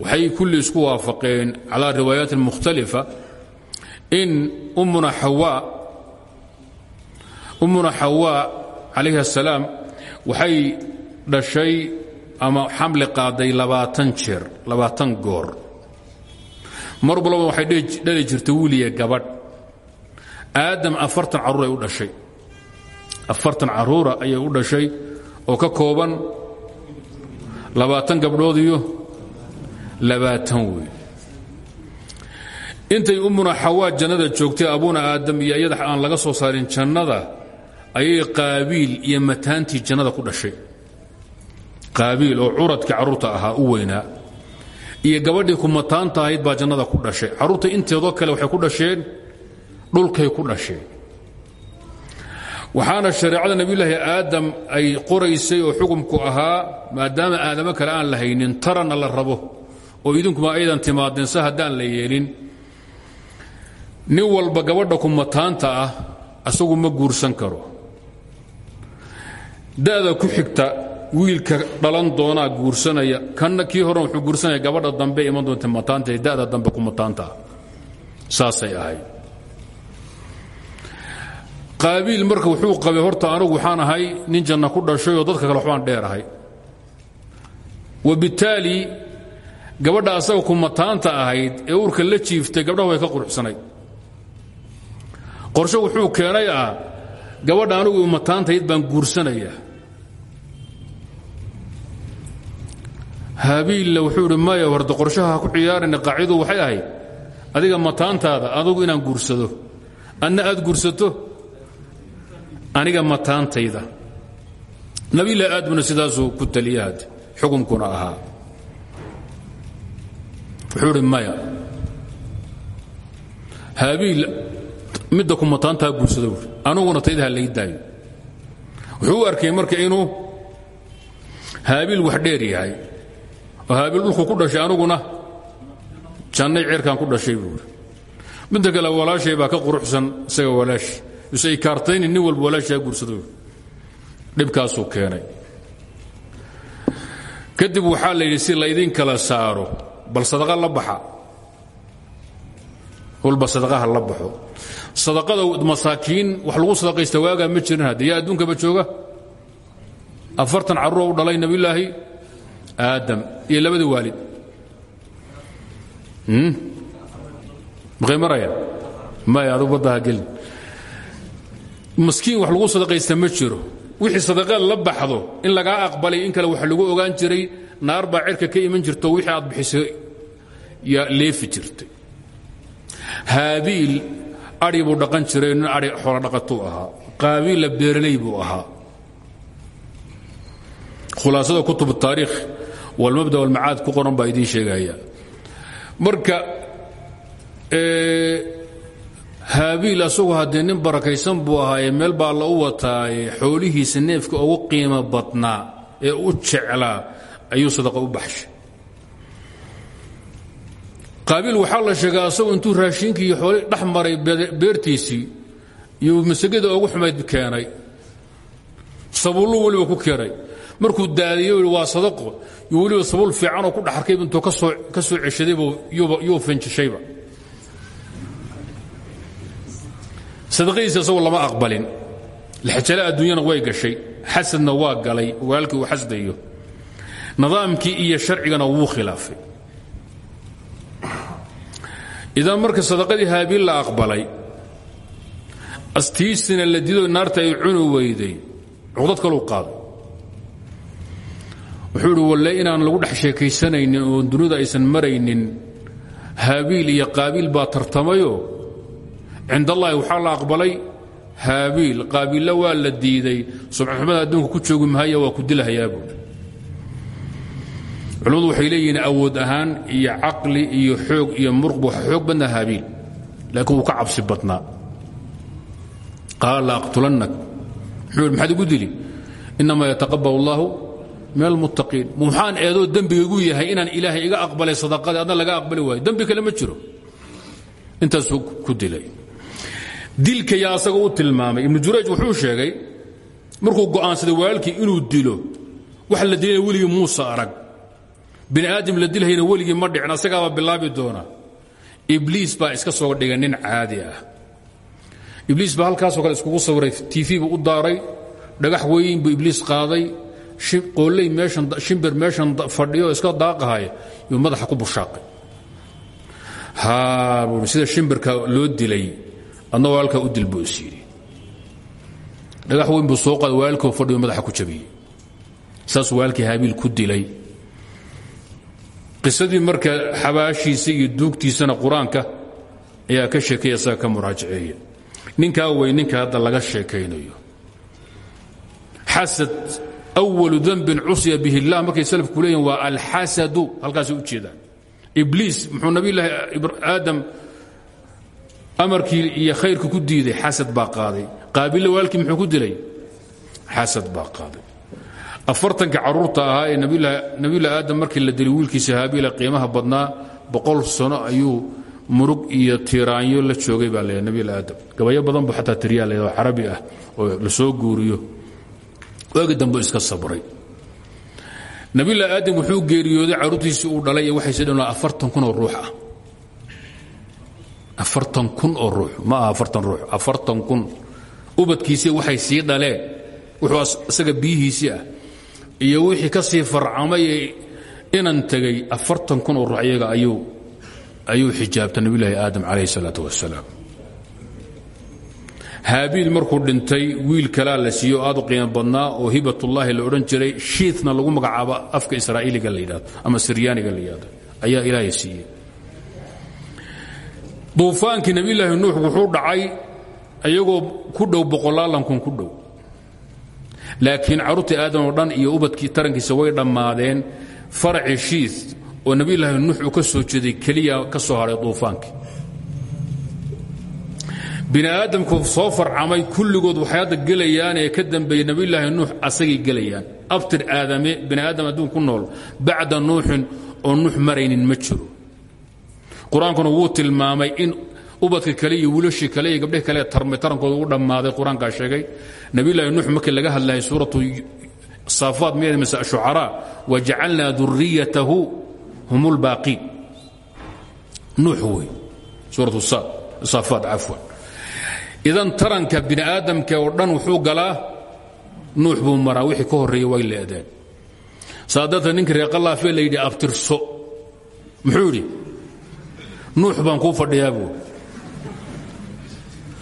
waxay kulli isku waafaqeen calى riwaayaat mukhtalifa in umuna xawaa ummuna xawaa calayhi asalaam waxay dhashay ama xamli qaaday labaatan jeer labaatan goor. Mar walba waxay dhali jirtay wiiliya gabadh. Aadam afartan carruur ay u dhashay. Afartan carruura ayay u dhashay oo ka kooban labaatan gabdhood iyo labaatan wiil. Intay ummuna xawaa jannada joogtay abuna aadam iyo iyada aan laga soo saarin jannada ayay qaabiil iyo mataantii jannada ku dhashay. Qaabiil oo curadkii carruurta ahaa u weynaa. Iyo gabadhii ku mataanta ahayd baa jannada ku dhashay. Carruurta inteedoo kale waxay ku dhasheen dhulkay ku dhasheen. Waxaana shareecada nebiyulaahi aadam ay qoraysay oo xukumku ahaa maadaama aadamo kale aan la haynin taranna la rabo. Oo idinkuma aydan timaadeen se haddaan la yeelin. Nin walba gabadha ku mataanta ah asagu ma guursan karo da'da ku xigta wiilka dhalan doonaa guursanaya kanna kii horena wuxuu guursanaya gabadha dambe iman doonta mataanta da'da dambe ku mataanta. Ah saasay ahayd. Qaabiil marka wuxuu qabay horta anugu waxaan ahay nin ku dhashay oo dadka kale waxbaan dheerahay wabittaali gabadha asaga ku mataanta ahayd ee uurka la jiiftay gabdhaha way ka quruxsanayd qorshe wuxuu keenay ah gabadha anugu mataantayd baan guursanaya haabiilla wuxuu idhi maya horda qorshaha ha ku ciyaarana qaacidadu waxay ahayd. Adiga mataantaada adugu inaan guursado. Adna aad guursato aniga mataantayda. Nabilah aadmuna sidaasuu ku taliyaad xukunkuna ahaa. Wuxuu idhi maya midda ku mataantaa guursado anuguna taydaha lay daayo. Wuxuu arkay marka inuu haabiil wax dheer yahay oo haabiil dhulku ku dhashay aniguna. Jannay ceerkaan ku dhashay buuri midda kale walaashay baa ka quruxsan isaga walaashi ise ay kaartayni nin walba walaashaa guursado dhibkaasuu keenay. Kadib waxaa la yidhi si laydin kala saaro bal sadaqa la baxa. Walba sadaqaha la baxo. Sadaqada masaakiin wax lagu sadaqaysta waagaa ma jirin hadde yaa adduunkaba jooga. Afartan carruur u dhalay nebiyulaahi aadam iyo labadii waalid. Maqay maraya maya adu baddaha gelin. Maskiin wax lagu sadaqaysta ma jiro. Wixii sadaqaad la baxdo in lagaa aqbalay in kale waxa lagu ogaan jiray naar baa cerka ka iman jirto wixii aad bixisay yaa leefi jirtay. Haabiil adhi buu dhaqan jiray nin ai xoolo dhaqatuu ahaa. Qaabiilla beeraley buu ahaa. Khulaasada kutub taariikh walmabda walmacaad ku qoran baa idiin sheegaya. Marka haabiil asagu haddee nin barakaysan buu ahaaye meel baa la u wataaye xoolihiisa neefka ugu qiimo badnaa ee u jeclaa ayuu sadaqa u baxshay. Qaabiil waxaa la sheegaa asagu intuu raashiinkii iyo xoolii dhex maray beertiisii iyo masagada ugu xumayd keenay. Sabuullu weliba ku keenay markuu daadiyo waa sadaqo. Iyo weliba sabuul fiicanoo ku dhaxarkayb intuu ka soo ceshadaybu yuu fanjishayba sadaqadiisa isagu lama aqbalin. Lexjale adduunyana way gashay. Xasadna waa galay. Walaalkii uu xasdayo. Nidaamkii iyo sharcigana wuu khilaafay. Idan marka sadaqadii haabiil la aqbalay astiisina la dido naarta ay cuni weyday cuqdad kaluu qaaday wuxuu idhi walle inaan lagu dhex sheekaysanaynin oo dunida aysan maraynin haabiil iyo qaabiil baa tartamayo? Cind allahi waxaa la aqbalay haabiil qaabiilla la diiday. Subxaxumada adduunka ku joogi mahaya waa ku dilhayaa buui culimmadu waxay awood ahaan iyo caqli iyo xoog iyo waxa xoog badnaa haabiil. Laakiin wuu ka cabsi badnaa. Qaala la aqtulannak. Muxuu yidhi maxaad dili? Innamaa yataqabal allahu min almuttaqiin muxaan eedoo dembigaigu yahay inaan ilaahay iga aqbalay sadaqadii adna laga aqbali waayo. Dembi kale ma jiro. Intaasuu ku dilay. Dilka yaa asaga u tilmaamay. Ibnu jurayj wuxuu sheegay markuu go'aansaday walaalkii inuu dilo wax la dilayna weligii muuse arag. Bini aadam la dilhayna weligii ma dhicin asagaabaa bilaabi doona. Ibliis baa iska soo dhigay nin caadi ah. Ibliis baa halkaasoo kale iskugu sawiray tv buu u daaray. Dhagax weyn buu ibliis qaaday qooley meeshan shimbir meeshan fadhiyo iska daaqahaya yuu madaxa ku bushaaqay. Haa buui sida shimbirka loo dilay adna walaalkaa u dil dhagax weyn buu soo qaaday walaalkoo fadhiyo madaxa ku jabiyey. Saasuu walaalkii haabiil ku dilay. Qisadii marka xabaashiisa iyo duugtiisana qur'aanka ayaa ka isaga ka muraajaceeya. Ninkaa wey ninka hadda laga sheekaynayo. Xasad أwalu dembin cusya bih اllah markay salafku leeyihiin waa alxasadu halkaasay u jeedaan ibliis muxuu nabiylahi aadam amarkii iyo khayrka ku diiday xasad baa qaaday qaabille walaalkii muxuu ku dilay xasad baa qaaday afartanka carruurta ahaa ee nabiyulahi aadam markii la dilay wiilkiisa haabiila qiimaha badnaa boqol sano ayuu murug iyo tiiraanyo la joogay baa leeyahay nabiyulahi aadam gabayo badan bu xataa tiriyaa leeyahay ah oo la soo guuriyo waagi dambe iska sabray nabiyulahi aadam wuxuu geeriyooday carruurtiisii uu dhalay iyo waxayse dhan afartan kun oo ruux ah. Afartan kun oo ruux ma aha afartan ruux afartan kun. Ubadkiisii waxay sii dhaleen wuxuu isaga biyihiisii ah iyo wixii ka sii farcamay inan tegay afartan kun oo ruux iyaga ayuu ayuu xijaabta nabiyulaahi aadam calayh isalaatu wasalaam haabiil markuu dhintay wiil kalaa la siiyo aad u qiimo badnaa oo hibatullaahi la odhan jiray shiitna lagu magacaabo afka israa'iiliga la yidhahdo ama siryaaniga la yidhahdo ayaa ilaahay siiyey. Duufaankii nabiyulaahi nuux wuxuu dhacay iyagoo ku dhow boqolaallankun ku dhow. Laakiin carruurtii aadam oo dhan iyo ubadkii tarankiisa way dhammaadeen faracii shiit oo nabiyulaahi nuux uu ka soo jeeday keliya ka soo hadhay duufaankii bini aadamku soo farcamay kulligood waxay hadda gelayaan ee ka dambeeyey nabiyulaahi nuux asagay gelayaan. Abtir aadame bini aadam adduun ku nool bacda nuuxin oo nuux maraynin ma jiro. Qur'aankuna tilmaamay in ubadka kale iyo wiilashii kale iyo gabdhihi kale tarmay u dhammaaday qur'aankaa sheegay. Nabiyulaahi nuux markii laga hadlayay suuratu saafaad miyada mise shucaraa wajacalnaa duriyatahu hum lbaaqiin nuux wey suuratu saafaad idan taranka bini aadamka oo dhan wuxuu galaa nuux buu maraa wixii ka horreeya way leedeen. Saa ninkii reeqalaafee la yidhi abtirso. Muxuu yidhi nuux baan kuu fadhiyaa buu.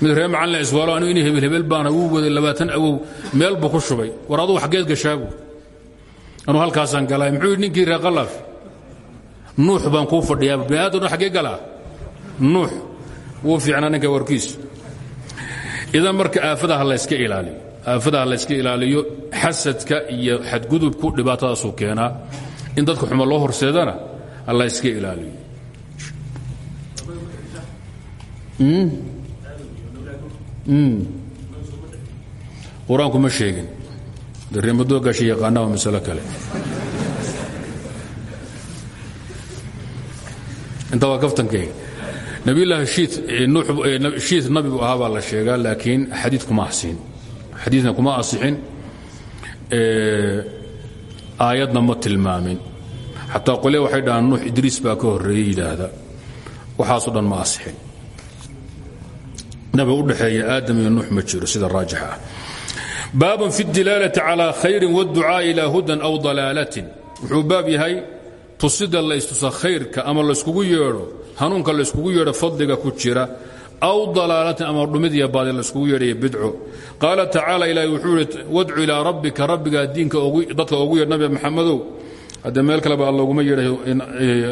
Mid ree macalin iswaalo anigu inay hebel hebel baana wuu waday labaatan awow meel buu ku shubay war aduu xaggeed gashaa buu. Anuu halkaasaan galay. Muxuu yidhi ninkii reeqalaaf nuux baan kuu fadhiyaa bini aadam galaa nuux wuu fiicnaa ninka warkiisu idan marka aafadaha layska ilaaliyo aafadaha layska ilaaliyo xasadka iyo xadgudubku dhibaatadaasuu keenaa. In dadka xuma loo horseedana layska ilaaliyo. Qur'aanku ma sheegin. Dareemadoogaasha yaqaana waa masalo kale. Inta waa kaftankeyga nabiyulaahi shiit nabi buu ahaa baa la sheegaa laakiin xadii kuma asiin xadiina kuma asixin aayadna ma tilmaamin xataa qole waxay dhahaan nuux idriis baa ka horreeyey yidhaahda waxaasoo dhan ma asixin nabi udhexeeya aadam iyo nuux ma jiro sida raajix ah baabun fi اdilaalati calى khayrin wاdducaa ilaa hudan aw dalaalatin wuxuu baab yahay tusida laystusa khayrka ama layskugu yeedho hanuunka layskugu yeedho fadliga ku jira aw dalaalatin ama dhumid iyo baadi layskugu yeedhayo bidco. Qaala tacaala ilaahi wuxuu ihi wadcu ilaa rabbika rabbigaa diinka dadka ogu yeedh nabi maxamedow hadde meel kaleba alloguma yeedhayo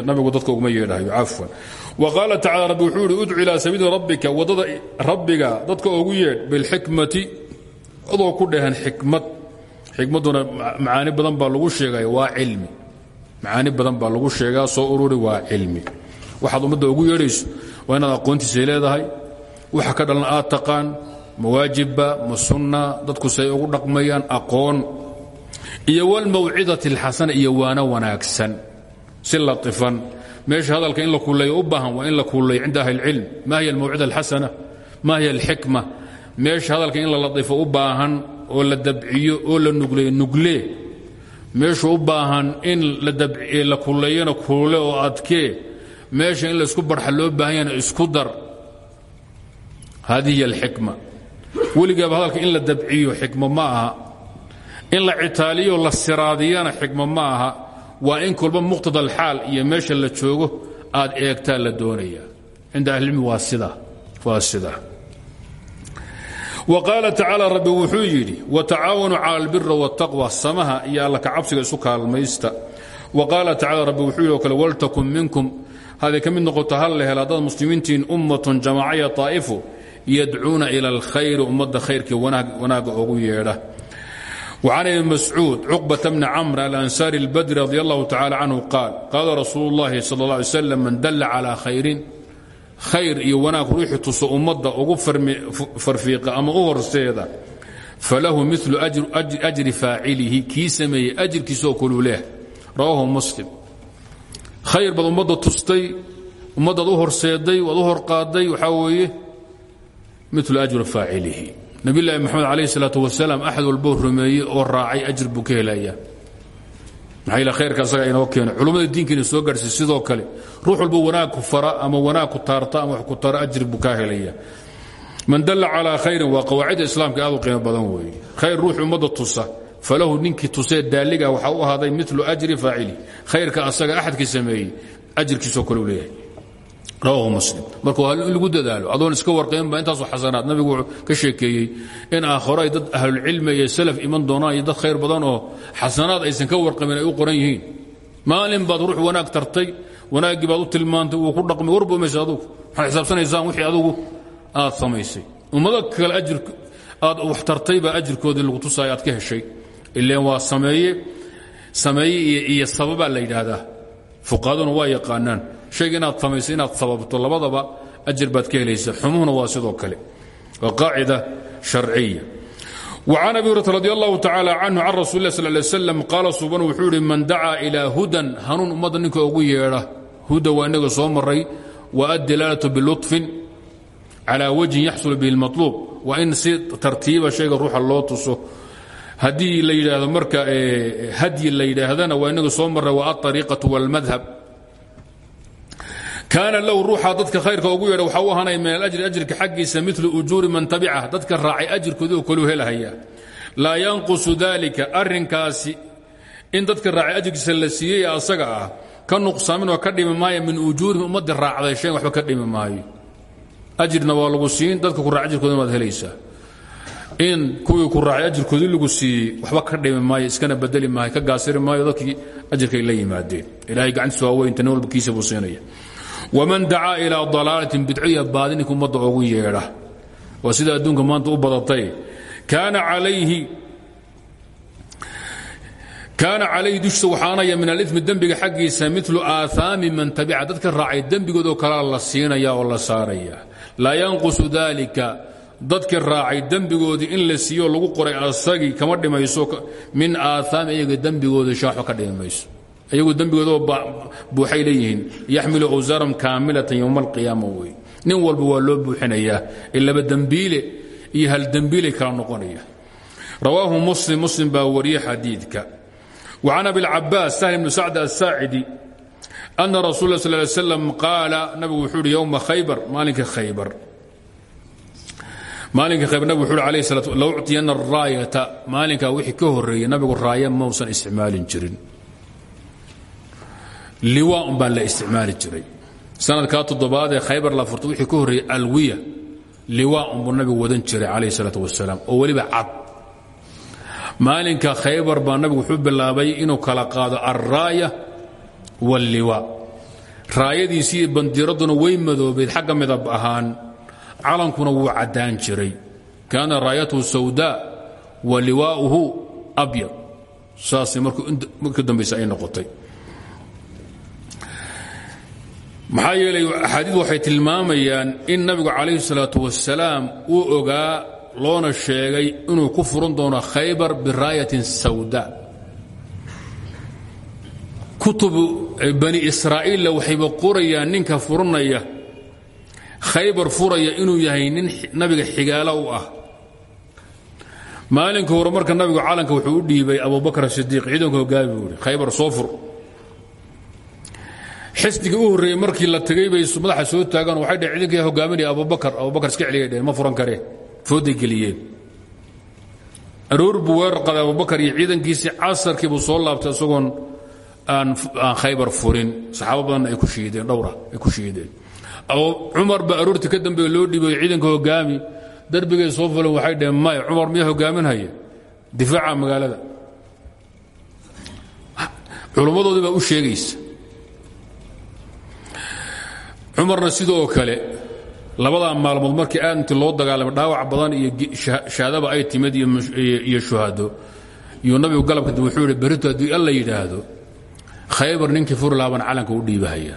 nabigu dadka uguma yeedhayo cafwan. Wa qaala tacala rabbi wuxuu ihi udcu ilaa sabiili rabbika waddada rabbiga dadka ogu yeedh bilxikmati adoo ku dhehan xikmad. Xikmadduna macaani badan baa lagu sheegaya waa cilmi. Macaani badan baa lagu sheegaa soo ururi waa cilmi waxaad ummadda ugu yeedhayso waa inaad aqoontiisay leedahay. Waxa ka dhalan aad taqaan ma waajibba dadku say ugu dhaqmayaan aqoon. Iyo walmawcidati alxasana iyo waano wanaagsan. Si latifan. Meesha hadalka in la kuuleeyo u baahan waa in la kuuleeyo cinda ahli ma hiya almawcida alxasana? Ma hiya alxikma? Meesha hadalka in la latifo u baahan oo la dabciyo oo la nugleeyo nuglee meeshu u baahan in la kuleeyana kuule oo adkee meesha in laysku barxa loo baahan yana isku dar. Hadihi hiy alxikma. Weligaaba hadalka in la dabciyo xikmo ma aha. In la citaaliyo la siraadiyana xikmo ma aha. Waa in kolba muqtada alxaal iyo meesha la joogo aad eegtaa la doonaya. Cinda ahlilcilmi waa sida waa sida. Wa qaala tacaala rabbi wuxuu yidhi watacaawanuu cala albira wاtaqwa samaha iyo alla kacabsiga isu kaalmaysta. Wa qaala tacala rabbi wuxuu yidhi haday ka mid noqoto hal la hel haddaad muslimiintiin ummatun jamacaya طaa'ifu yadcuuna ila alkhayri ummadda khayrkii wanaagga ogu yeedha وcan ibn mascuud cuqbaة bni camr alansaari اlbadri radi allahu tacala canhu qaal qaala rasuulu اllahi sal اlla alay slam man dalla calى khayrin khayr iyo wanaag ruuxii tuso ummadda ugu farfiiqa ama u horseeda falahu milu ajri faacilihi kii sameeyey ajirkiisaoo kuluu leh rawaahu muslim khayr baad ummadda tustay ummaddaad u horseeday waad u horqaaday waxaa weeye milu ajri faacilihi. Nabilaahi maxamed calayh salaatu wasalaam axad walboo rumeeyey oo raacay ajir buu ka helaya maxaa ila khayrka asaga inoo keena culummada diinkiina soo gaadhsay sidoo kale. Ruux walbo wanaag ku fara ama wanaag ku taarta ama wax ku tara ajri buu man dalla calaa khayrin waa qawaacidda islaamka aad u qiimo badan weeye. Khayr ruux ummadda tusa falahu ninkii tusee daalliga waxaa u ahaaday milu ajri faacili. Khayrka asaga axadkii sameeyey ajirkiisoo kale u leeyahay. Rawahu muslim. Marka waa in lagu dadaalo. Adoon iska warqaynba intaasoo xasanaad nabigu wuxuu ka sheekeeyey in aakharo ay dad ahlulcilmi iyo salaf iman doonaan iyo dad khayr badan oo xasanaad aysan ka warqamin ay u qoran yihiin. Maalin baad ruux wanaag tartay wanaaggii baad u tilmaantay wuu ku dhaqmay warbomaysa adugu. Waxaad xisaabsanaysaan wixii adugu aad samaysay. Ummado kale ajir aad wax tartay baa ajirkoodii lagu tusaaya aad ka heshay ileen waa sameeye sameeye iyo sababaa la yidhaahdaa fuqahaduna waa yaqaanaan shayga inaad samayso inaad sababto labadaba ajir baad ka helaysa xumuhuna waa sidoo kale waa qaacida sharciya وعن أبي هريرة رضي الله تعالى عنه عن رسول الله صلى الله عليه وسلم قال suban wuxuu ihi man dacaa إilىa hudan hanuun ummadda ninka ugu yeedha huda waa inaga soo maray waadilaalة biluطfin calى wجhin yaxsul bihi اlmaطluub waa in si tartiiba shayga ruuxa loo tuso haddii la yidhaahdo marka hadyi la yidhaahdana waa inaga soo marra waa aariiqatu wاlmadhab kaana lahu ruuxa dadka khayrka ugu yeedha waxaa u ahaanaya min alajri ajirka xaggiisa milu ujuuri man tabicah dadka raacay ajirkoodii oo kaleu helahaya. Laa yanqusu dalika arinkaasi in dadka raacay ajirkiisa la siiyey asaga ah ka nuqsaaminoo ka dhimi maayo min ujuurihim ummadda raacday shayn waxba ka dhimi maayo. Ajirna waa lagu siin dadka ku raac ajirkoodina waad helaysaa in kuwii ku raacay ajirkoodii lagu siiyey waxba ka dhimi maayo iskana bedeli maayo ka gaasiri maayo dadkii ajirkay la yimaadeen. Ilahay gacantiisa waa weynta nin walba kiisa buu siinaya. Wman dacaa ilaa dalaalatin bidciya baadinka ummadda ugu yeedha. Waa sida adduunka maanta u badatay. Kaana calayhi dushsa waxaanaya min alimi dembiga xaggiisa milu aahaami man tabica. Dadka raacay dembigoodoo kalea la siinaya oo la saaraya laa yanqusu dalika dadkii raacay dembigoodii in la siiyo lagu qoray asagii kama dhimayso min aaaami iyaga dembigooda shaaxo ka dhimi mayso. Iyagu buuxay leeyihiin yaxmilu awsaaram kaamilatan yowma alqiyaama nin walba waa loo buuxinayaa ilaba dembiile iyo hal dembiile kala noqonaya. Rawaahu muslim muslim baa wariyey xadiidka. Wa can abiاlcabaas sahl bnu sacd aلsaacidi ana rasuul s sm qaala nabigu wuxuu uhi yowma khaybar maalinka khaybar maalinka khaybar nabig wuxuu alayh salaat low uctiyanna araayata maalinkaa wixii ka horreeyey nabigu raaya mausan isticmaalin jirin. Liwa um baa la isticmaali jiray. Sanadkaa toddobaadee khaybar la furto wixii ka horreeyey alwiya liwa um buu nabigu wadan jiray calayh salaat wasalaam oo weliba cad. Maalinka khaybar baa nabigu wuxuu bilaabay inuu kala qaado alraaya walliwa. Raayadiisiiyo bandiiradduna way madoobeed xagga midab ahaan calankuna wuu caddaan jiray. Kaana raayatuhu sawdaa wa liwaa'uhu abyad. Saasay marka dambaysa ay noqotay. Maxaa yeelay axaadiid waxay tilmaamayaan in nabigu calayhi salaatu wasalaam uu ogaa loona sheegay inuu ku furan doono khaybar biraayatin sawda kutubu bani israa'iilla waxayba qorayaan ninka furanaya khaybar furaya inuu yahay nin nabiga xigaalo u ah. Maalinka hore marka nabigu calanka wuxuu u dhiibay abubakr sidiiq ciidanka hogaami buu ihi khaybar soo fur. Xisdigii u markii la tegey bay madaxa soo taagaan waxay dheen ciidankii hogaaminaya abubakar abubakar iska celiyay dheen ma furan karee fooday geliyeen. Aroor buu weerar qaday abubakar iyo casarkii buu soo laabtay isagoon aan khaybar furin. Saxaabo ay ku shiideen dhowra ay ku shiideen cumar baa aroortii ka dambeeya loo dhiibay ciidanka hogaami. Darbigay soo fuleen waxay dheheen maya cumar miyaa hogaaminhaya difaaca magaalada. Culummadoodii baa u sheegaysa. Cumarna sidoo kale labadaa maalmood markii aad inti loo dagaalamay dhaawac badan iyo shahaadaba ay timid iyo shuhado iyuu nabigu galabka wuxuu ihi berrito haddii alla yidhaahdo khaybar ninkii furi lahaa baan calanka u dhiibahaya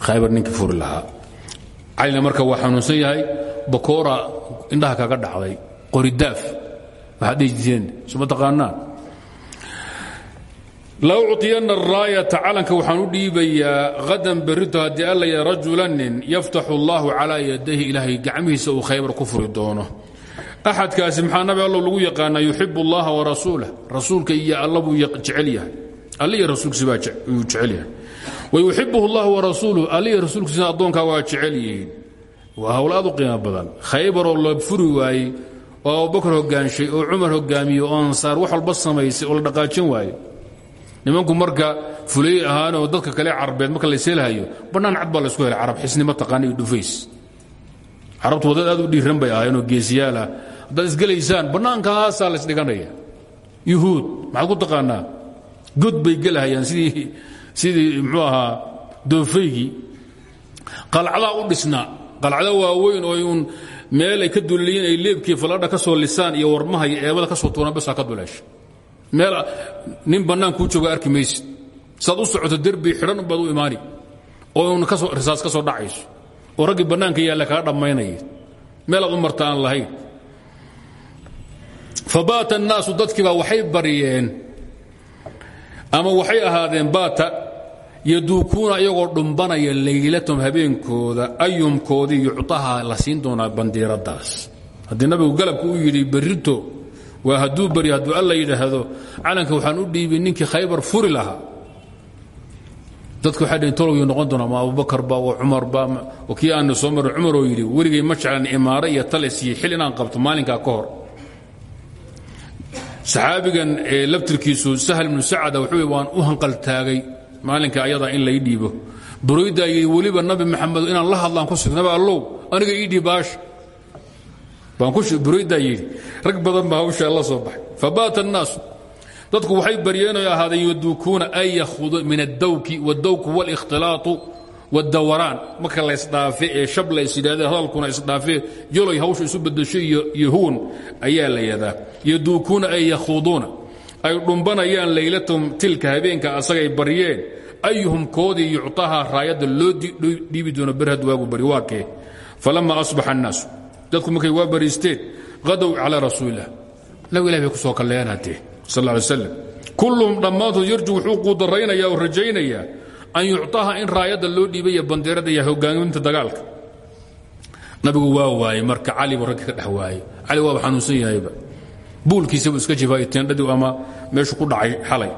khaybar ninkii furi lahaa. Calina marka waa xanuunsan bakoora indhaha kaga dhacday qoridaaf waxaad dhihi jireen suma taqaanaan. La ucطiyanna araayata calanka waxaan u dhiibayaa hadan haddii alla ya rajulanin yaftaxu allahu calaa yadayhi gacmihiisa uu khaybar ku furi doono. Axadkaasi maxaa nabi allow lagu yaqaanaa yuxib اllaha warasuulah rasuulka iyo alla buu jecel alla iyo rasuulkiisa baa yahay wayuxibuhu اllah warasuuluh alla iyo rasuulkiisina addoonkaa waa jecel yihiin waa hawl aad u qiimo badan khaybaroo la furi waayey oo abubakar hogaanshay oo cumar hogaamiyey oo ansaar wax walba samaysay oo la dhaqaajin waaye nimanku marka fulay ahaan oo dadka kale carbeed marka layseelhayo bannaan cad baa laysku helay carab xisnimo taqaana iyo dhufays carabtu wadad aad u dhiiran bay haddaad god bay gelahayaan sidii sidii muxuu ahaa doofaygii qalcadaa u dhisnaa qalcado waaweyn oo uun meel ay ka duliyiin ay leebkii faladha ka soo lisaan iyo warmaha iyo eebada ka soo tuuraan basaa ka duleesha meel nin bannaan kuu jooga arki maysid. Saad socoto derbi xidhan baad u imaani oo un risaas ka soo dhacayso oo raggii bannaanka yaalla kaga dhammaynaya meelaad u marta aan lahayn. Fabaata الnaasu dadkiibaa waxay baryeen ama waxay ahaadeen baata yaduukuuna iyagoo dhumbanaya laylatum habeenkooda ayumkoodii yucطaha la siin doonaa bandiiradaas. Haddii nabigu galabku u yidhi berrito waa hadduu beri hadduu alla yidhaahdo calanka waxaan u dhiibay ninkii khaybar furi lahaa. Dadku waxay dhn tolowyu noqon doonaa ma abubakar ba oo cumar ba oo kii aanu soo marray cumar oo yidhi weligay ma jeclan imaare iyo talis iyo xil inaan qabto maalinkaa ka hor. Saxaabigan laftirkiisu sahl ibnu sacada wuxuu waan u hanqaltaagay maalinka ayadaa in lay dhiibo buraydaa yidhi weliba nabi maxamed inaan la hadlaan ku sig nabi allow aniga ii dhiibaasha buraydaa yidhi rag badan baa hawshaa la soo baxay fabaata annaasu dadku waxay baryeenay ahaadeen yaduukuuna ay yahudu min addawki waddawku wاlاkhtilaaطu wاdawaraan marka laysdhaafe ee shab lays yidhahde hadalkuna isdhaafe yoloy hawsha isu bedesho iyo huwan ayaa la yadaa yaduukuuna ay yakhuduuna ay dhumbanayaan laylatahum tilka habeenka asagay baryeen. Ayuhum koodii yucطahaa raayadda loo dhiibi doono berhad waagu bari waa kee. Falama asbaxa annaasu. Dadku markay waa bariisteen hadow calaa rasuulilah low ilah bay ku soo kalleeyanatee sal lla alay slam kulluhum dhammaantood yarju wuxuu quudaraynayaa oo rajaynayaa an yucطaha in raayadda loo dhiibay iyo bandeerada iyo hogaaminta dagaalka. Nabigu waa waayey marka cali buu raggi ka dhex waayey. Yahayba buulkiisabuu iska jifaayo teendhadii ama meeshu ku dhacay xalay.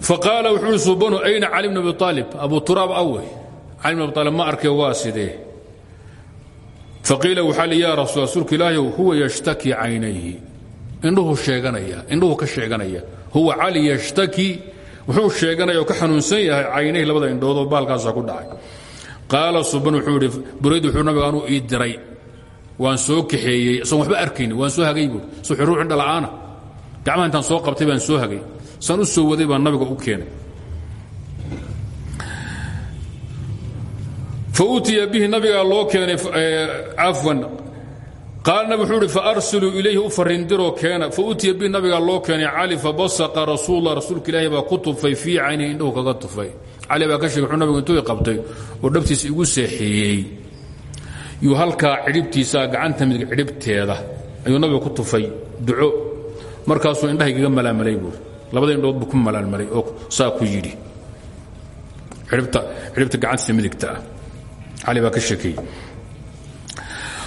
Faqaala wuxuu uhi subanu ayna cali bn abi aalib abu turaab awe cali bn abi aalib ma arkee waa sidee? Faqiila waxaa li ya rasul rasuulka ilaahiw huwa yashtaki caynayhi. Indhuhu sheeganaya indhuhu ka sheeganaya. Huwa cali yashtaki. Wuxuu sheeganaya oo ka xanuunsan yahay caynayhi labada indhoodoo baalkaasaa ku dhacay. Qaala suban wuxuu idhi burayd wuxuu nabiga anuu ii diray waan soo kaxeeyey isagon waxba arkayni waan soo hagay buuri suxi ruux indhala'aana gacmaha intaan soo qabtay baan soo hagay. Saan u soo waday baan nabiga u keenay. Fa utiya bihi nabigaa loo keenay cafwan qaal nabig wuxuu uhi faarsiluu ilayhi u farrindiroo keena. Fa utiya bihi nabigaa loo keenay cali fabasaqa rasuullah rasuulka ilaahi baa ku tufay fii caynihi indhuhu kaga tufay. Cali baa ka sheegay wuxuu nabigu intuu i qabtay oo dhabtiisa igu seexeeyey yuu halkaa cidhibtiisaa gacanta midig cidhibteeda. Ayuu nabiga ku tufay duco. Markaasuu indhahaygaga malaamalay buuri labada indhood buu ku malaalmalay oo saa ku yidhi. Cidhibta gacantiisa midigta ah. Cali baa ka sheekeeyey.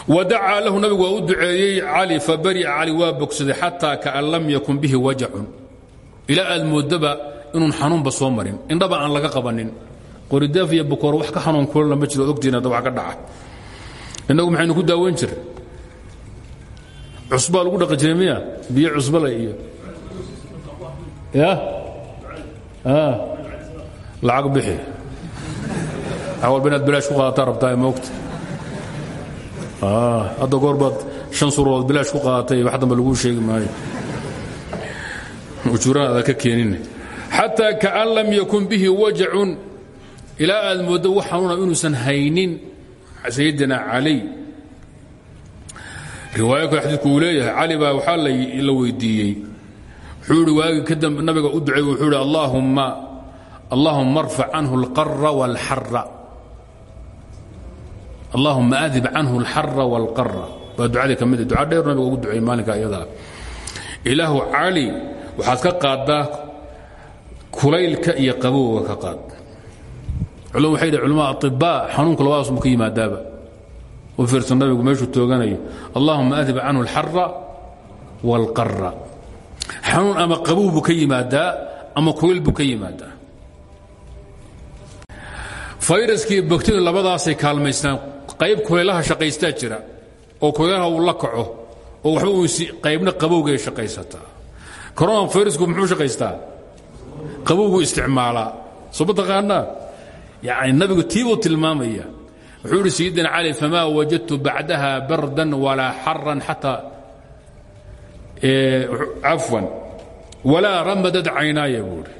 Wadacaa lahu nabigu waa u duceeyey cali fabari'a cali waa bogsaday xataa kaan lam yakun bihi wajacun. Ilaa aad moodaba inuun xanuunba soo marin. Indhaba aan laga qabanin. Qoridaaf iyo bukoor wax ka xanuun kulana ma jiro ogtiina da wax ka dhaca innagu maxaynu ku daaweyn jira cusbaa lagu dhaqi jiray miya? Biyo cusbale iyo. Ya? Lacag bixi. Wax walba inaad bilaash ku qaadataa rabtaa moogta hadda goor baad shan surood bilaash ku qaadatay wax damba laguu sheegi maayo. Ujuuraan adaa ka keenin. Xataa kaan lam yakun bihi wajacun ilaa aad mooddo wax xanuuna inuusan haynin sayidina cali riwaayo kale xadiidku uu leeyahay cali baa waxaa la weydiiyey wuxuu ihi waagii kadam nabiga u duceey wuxuu ihi allaahumma allahuma arfac canhu اlqara wاlxara allahuma adib canhu اlxara wاlqara waa ducadii ka mid duca dheer nabiga ugu duceeyey maalinka iyadaa ilaahu cali waxaad ka qaaddaa kulaylka iyo qabowga ka qaad culum waxay yidhi culama aطibaa xanuunka labadaas mu ka yimaadaaba u fiirsan nabigu meeshuu tooganayo allahuma adib canhu اlxara wاlqara xanuun ama qabow buu ka yimaadaa ama kulayl buu ka yimaadaa fayraskii bogtadu labadaasay kaalmaystaan qayb kulaylaha shaqaystaa jira oo kulaylaha uu la kaco oo waxba uus qaybna qabowgaay shaqaysataa corona fayrasku muxuu shaqaystaa qabowguu isticmaalaa soo ma taqaanaa yani nabigu tii buu tilmaamaya. Wuxuu ihi sayidina cali famaa wajadtu bacdaha bardan walaa xaran xataa cafwan walaa ramadad caynaaya buuhi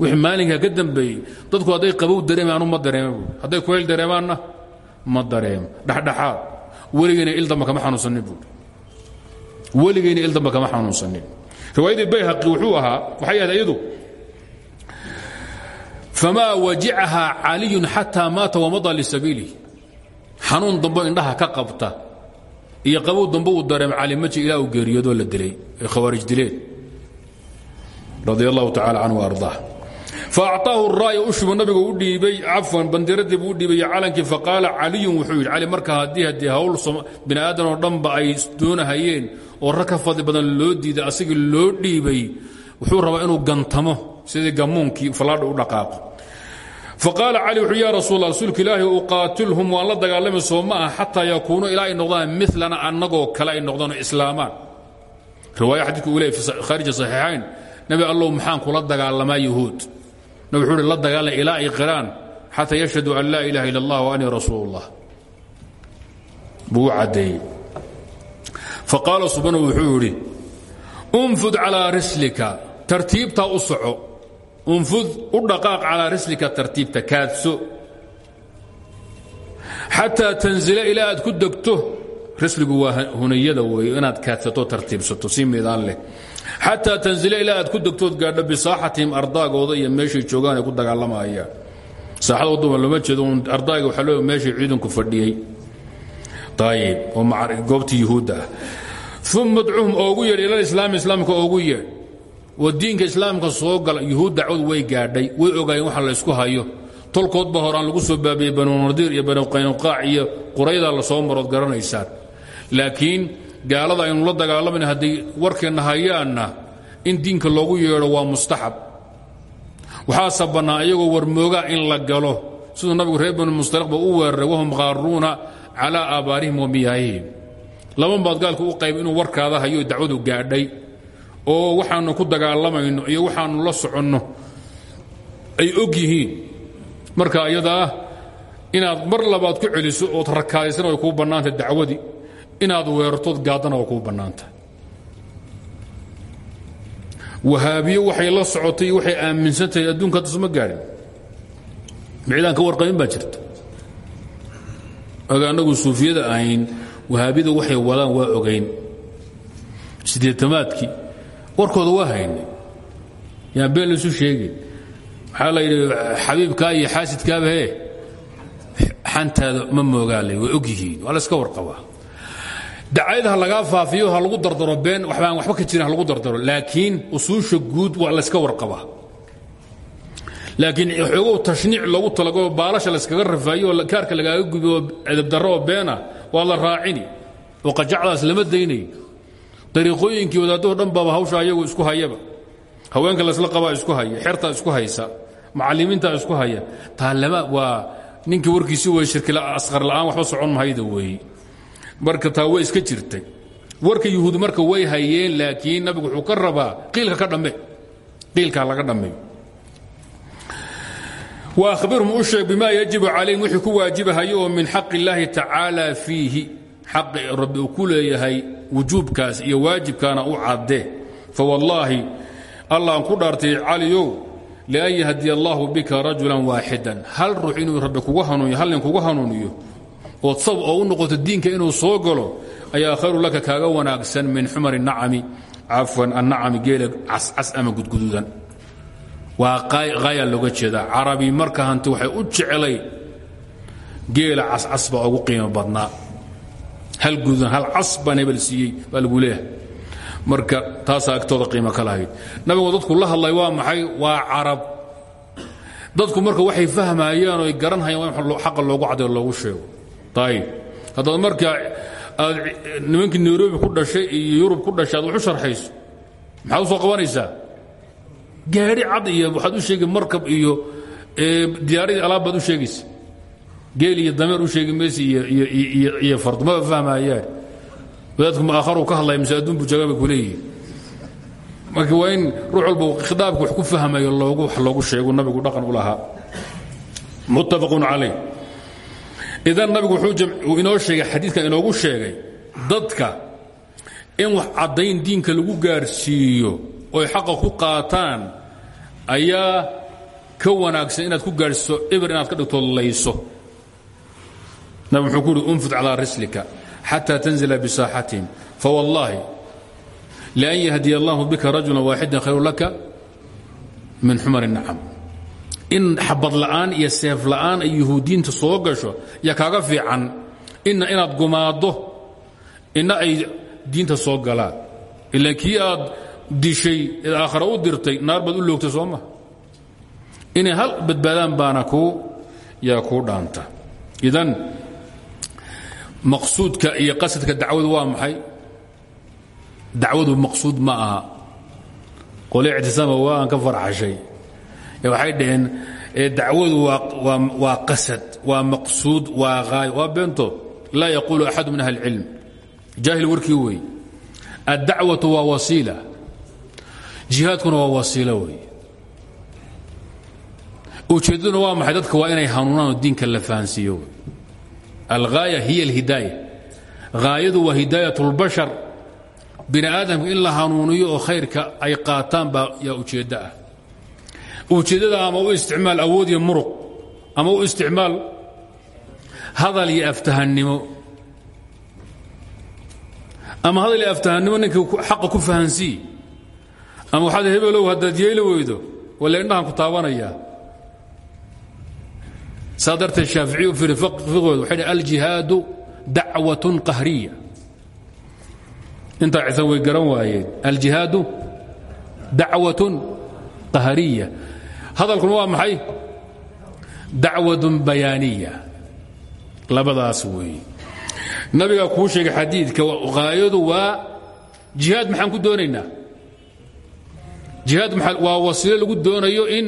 wixii maalinkaa ka dambeeyey dadku hadday qabow dareemaanu ma dareema buui hadday kulayl dareemaanna ma dareemo dhexdhexaad weligayna ildamba kama xanuunsanin buui weligayna ildamba kama xanuunsanin. Riwaayadii bayhaqi wuxuu ahaa waxay ahayd iyadu famaa wajicahaa caliyun xataa maata wamada lisabiilih xanuun dambo indhaha ka qabta iyo qabow dambe uu dareem cali maji ilaa uu geeriyoodo la dilay ay khawaarij dileen radia allahu tacala canhu ardaa faacطaahu raaya ushubu nabigu u dhiibay cafwan bandiradii buu u dhiibay calankii faqaala caliyun wuxuu yidhi cali marka haddii haddii hawl bini aadan oo dhanba ay doonahayeen oo rag ka fadli badan loo diiday asagii loo dhiibay wuxuu rabaa inuu gantamo sidii gammuunkii fallaadha u dhaqaaqo faqaala cali wuxuu ya rasuul rasuulka ilaahi uqaatilhum waan la dagaalami soo ma ah xataa yakuunuu ilaa ay noqdaan milana annagoo kale ay noqdaan oo islaamaan. Riwaaya xadiidka uu leey fi khaariji saxiixayn nabi allow maxaan kula dagaalamaa yahuud nabi wuxuu uhi la dagaalan ilaa ay qiraan xataa yashhadu an laa ilaha illa allah wa anii rasuul اllah buu u caddeeyey. Faqaala subanu wuxuu yidhi unfud calaa rislika tartiibtaa u soco unfud u dhaqaaq calaa rislika tartiibta kaadso. Xataa tanzila ilaa aad ku degto risligu waa hunayada weeye inaad kaadsato tartiibsato si midaan leh. Xataa tanzila ilaa aad ku degtood gaadho bisaaxatihim ardaagooda iyo meeshay joogaan ay ku dagaalamayaan saaxada waduma looma jeedo ardaaga waxaa loo meeshay ciidanku fadhiyey ayib oo goobtii yuhuudda ah. Uma dcuhum oogu yeedh ila islaami islaamka oogu yeedh oo diinka islaamka soo gala yuhuud dacwadu way gaadhay way ogaayeen waxa laysku hayo. Tolkoodba horaan lagu soo baabiyey banu nadiir iyo banu qaynuqaac iyo quraydaa la soo marood garanaysaan. Laakiin gaalada aynu la dagaalamayna hadday warkeenna hayaanna in diinka loogu yeedho waa mustaxab. Waxaase bannaa iyagoo warmoogaa in la galo. Siduu nabigu reer banu mustalaqba u weeraray wahum qaaruuna calaa aabaarihim wa miyaahihim. Laban baad gaalku u qayb inuu warkaada hayo dacwadu gaadhay oo waxaannu ku dagaalamayno iyo waxaannu la soconno ay og yihiin. Marka iyadaa inaad mar labaad ku celiso ood rakaadaysana way kuu bannaantay dacwadii inaad weerartood gaadana waa kuu bannaantahay wahaabiyo waxay la socotay waxay aaminsantahay adduunka hadda suma gaadhin ka warqabin baa jirta. Oga annagu suufiyada ahayn wahaabiyada waxay wadaan waa ogayn sideetamaadkii warkooda waa haynay yaan been laysu sheegin waxaa la yidhi xabiibkaa iyo xaasidkaaba hee xantaada ma moogaalay way og yihiin waa la iska warqabaa. Dacayad ha lagaa faafiyo ha lagu dardaro been waxbaan waxba ka jirin ha lagu dardaro. Laakiin usuusha guud waa la iska warqabaa. Laakiin xoogow tashniic loogu talagoo baalasha layskaga rafaayo oo kaarka lagaaga gubiyo oo edabdarro oo beena waa la raacini. Oo qajacdaas lama daynayo dariiqooyinkii wadaaddaho dhan hawsha ayagu isku hayaba. Haweenka laysla qabaa isku haya xertaa isku haysa macallimiintaa isku haya. Taa lama waa ninkii warkiisi wey shirki asqar la'aan waxba socon mahayda weeye marka taa way iska jirtay. Warka yuhuud marka way hayeen laakiin nabigu wuxuu ka rabaa ka dhamme qiilkaa laga dhammeeyo وأhbirhum u sheeg bima yajibu calayhim wixii ku waajibahayo min xaq illaahi tacaala fiihi xaqi rabbi uu ku leeyahay wujuubkaas iyo waajibkaana u cadde fawallaahi allahan ku dhaartay caliyow lian yahdiya allahu bika rajulan waaxidan. Hal ruux inuu rabbi kugu hanuuniyo hal nin kugu hanuuniyo ood sab oo u noqoto diinka inuu soo galo ayaa khayru laka kaaga wanaagsan min xumari nacami. Cafwan annacami geela cascas ama gudguduudan waa haaya looga jeedaa. Carabi marka hanti waxay hal gudan hal cas baan hebel siiyey baa lagu leeyahay. Marka taasaa agtooda qiimo ka lahayd. Nabigu dadku la hadlay waa maxay? Waa carab. Dadku marka waxay fahmayaan oy garanhayaan waa in xaqa loogu caddeyo loogu sheego. Ayib haddaad marka aad nimankii nairobi ku dhashay iyo yurub ku dhashay aad wax u sharxayso. Maxaad u soo qabanaysaa? Gaari cad iyo waxaad u sheegi markab iyo diyaaradii alaab baad u sheegaysa geel iyo dameer u sheegi mayse iyo fardo maba fahmayaan wadaadku ma aakharu ka hadlaya mise adduun buu jagaabay ku leeyihiin marka waa in ruux walba khitaabka wax ku fahmayo loogu wax loogu sheego nabigu dhaqan u lahaa. Muttafaqun calayh. Idan nabigu wuxuu inoo sheegay xadiidkan inoogu sheegay dadka in wax caddayn diinka lagu gaarsiiyo oy xaqa ku qaataan ayaa ka wanaagsan inaad ku gaadhsiso eber inaad ka dhigto layso nabig wuxuu ku uhi unfud calaa rislika xataa tanzila bisaaxatihim fawallaahi lian yahdiya allahu bika rajulan waaxidan khayru laka min xumar nacam. In xabad la'aan iyo seef la'aan ay yuhuudiinta soo gasho yaa kaaga fiican. Ina inaad gumaaddo inna ay diinta soo galaan. Ilaan kii aad dishay eed aakhara u dirtay naar baad u loogtay soo ma. Inay hal badbaadaan baana yaa kuu dhaanta. Idan maqsuudka iyo qasadka dacwadu waa maxay? Dacwadu maqsuud ma aha. Qole ictisaama waan ka farxashay. Waxay dhaheen dacwadu waa qasad waa maqsuud waa haayo waa beentood laa yaquulu axadu min ahli اlcilm jaahil warkii wey. Addacwatu waa wasiila. Jihaadkuna waa wasiilo wey. Ujeeddaduna waa maxay? Dadka waa inay hanuunaan oo diinka la fahansiiyo wey alghaaya hiya alhidaaya haayadu waa hidaayat اlbashar bini aadamka in la hanuuniyo oo khayrka ay qaataan baa yaa ujeeddo ah. Ujeeddada ama u isticmaal awood iyo muruq ama u isticmaal hadal iyo aftahannimo. Ama hadal iyo aftahannimo ninkii xaqa ku fahansii ama waxaad hebelow haddaad yeeli weydo walla indhahan ku taabanayaa saa darteed shaaficiyu firi fiqooda waxay dhi aljihaadu dacwatun qahriya. Intaa cisan way garan waayeen. Aljihaadu dacwatun qahriya. Hadalkuna waa maxay? Dacwatun bayaaniya. Labadaas weeye nabigaa kuu sheegay xadiidka haayadu waa jihaad maxaan ku doonaynaa? Jihaad waa wasiilo lagu doonayo in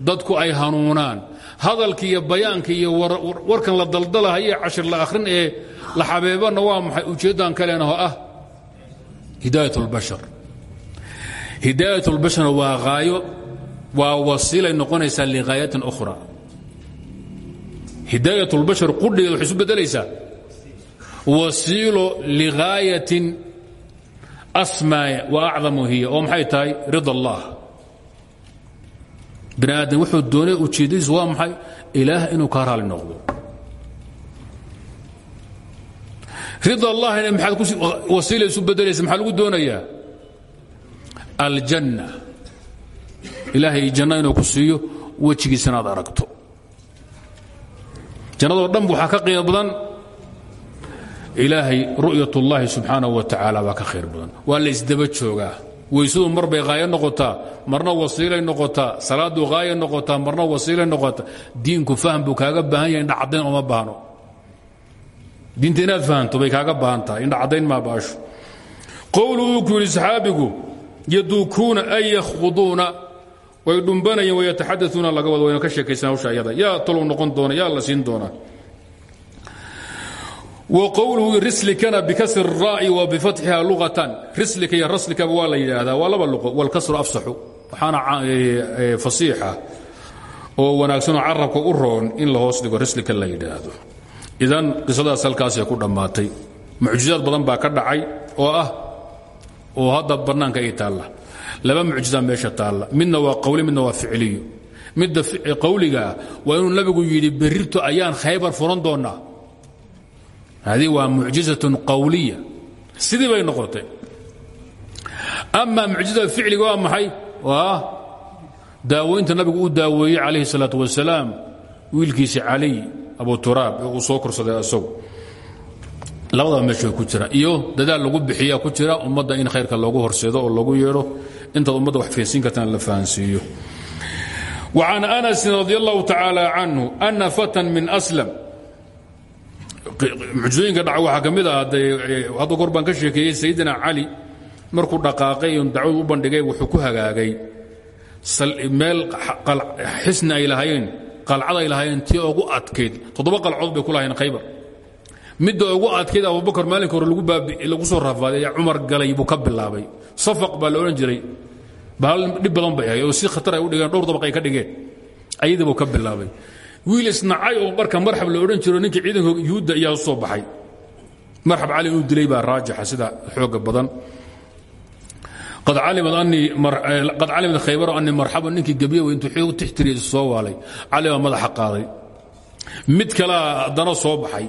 dadku ay hanuunaan hadalka iyo bayaanka iyo warkan la daldalahayo cashir la akhrin ee la xabeebana waa maxay ujeeddaan kaleenaho ah hidaayat اlbashar hidaayat اlbashar waa haayo waa wasiilay noqonaysaa lighaayatin ukhra hidaayat اlbashar qudhigeed waxay isu beddelaysaa wasiilo ligaayatin asmaa wa acdamu hiya oo maxay tahay rida allah Bini aadam wuxuu doonay ujeeddadiisu waa maxay? Ilaah inuu kaa raali noqdo. Rida allahina maxaad ku wasiila isu beddelaysa maxaa lagu doonayaa? Aljanna. Ilaahay janno inuu ku siiyo wejigiisana aad aragto. Jannadoo dhan waxaa ka qiimo badan. Ilaahay ru'yat subxaanahu wa tacaala baa ka khayr badan. Waa la isdaba joogaa weysadu mar bay haayo noqotaa marna wasiilay noqotaa salaadu haaya noqotaa marna wasiilay noqotaa diinku fahm buu kaaga baahan yahay indhacadayn oma baahno. Diinta inaad kaaga baahan tahay indhacadayn maa baasho. Qowluhu ku yidhi saxaabigu yaduukuuna ay yakhduuna way dhumbanayeen wayataxadauuna laga wada wayna ka sheekaysan hawsha ayada. Yaa talow noqon doona yaa la siin doonaa wqowluhu rislikana bikasri raa'i wa bifatxiha luatan rislika iyo raslikaba waa la yidhaahdaa waa laba luqo. Walkasru afsaxu. Waxaana eh, eh, fasiixa oo wanaagsanoo carabka u roon in la hoos dhigo rislika la yidhaahdo. Idan qisadaas halkaasay ku dhammaatay. Mucjizaad badan baa ka dhacay oo ah oo hadda bannaanka ay taalla. Laba mucjizaa meesha taalla. Midna waa qowli midna waa ficliyo midda qowligaa waa inuu nabigu yidhi berrito ayaan khaybar furan doonnaa hadi waa mucjizaة qawliya sidii bay noqotay ama mucjizada ficliga waa maxay waa daaweynta nabigu uu daaweeyey calayhi الsalaaة wasalaam wiilkiisi caliy abu turaab ee uu soo korsaday isagu labadaba meesha ku jira iyo dadaal lagu bixiya ku jira ummadda in khayrka loogu horseedo oo lagu yeedho intaad ummadda wax feensiin kartana la fahansiiyo وcan أنس رضي الله تعالى عنه أna فتى min أسلم mucjizooyinka dhaca waxaa ka mid ah hadda kor baan ka sheekeeyey sayidina cali markuu dhaqaaqay on dacwadu u bandhigay wuxuu ku hagaagay. Meel xisni ay lahaayeen qalcad ay lahaayeen tii ugu adkayd toddoba qalcood bay ku lahayen khaybar. Ugu adkayd abubakar maalinka hore lagu soo rafaaday ee galay buu ka bilaabay. Safaq baa la jiray. Bahal dhib bay ahay oo si khatar ay u dhigeen dhowr dabaq ka dhigeen. Ayadii ka bilaabay wiil isnacay oo marka marxab la odhan jiro ninkii ciidanka yuhuudda ayaa soo baxay. Marxab cali inuu dilay baa raajixa sida xooga badan. Qad calimat khaybaro anii marxaba ninkii gebyo intuu xoog tixtiriya soo waalay. Cali baa madaxa qaaday. Mid kalea haddana soo baxay.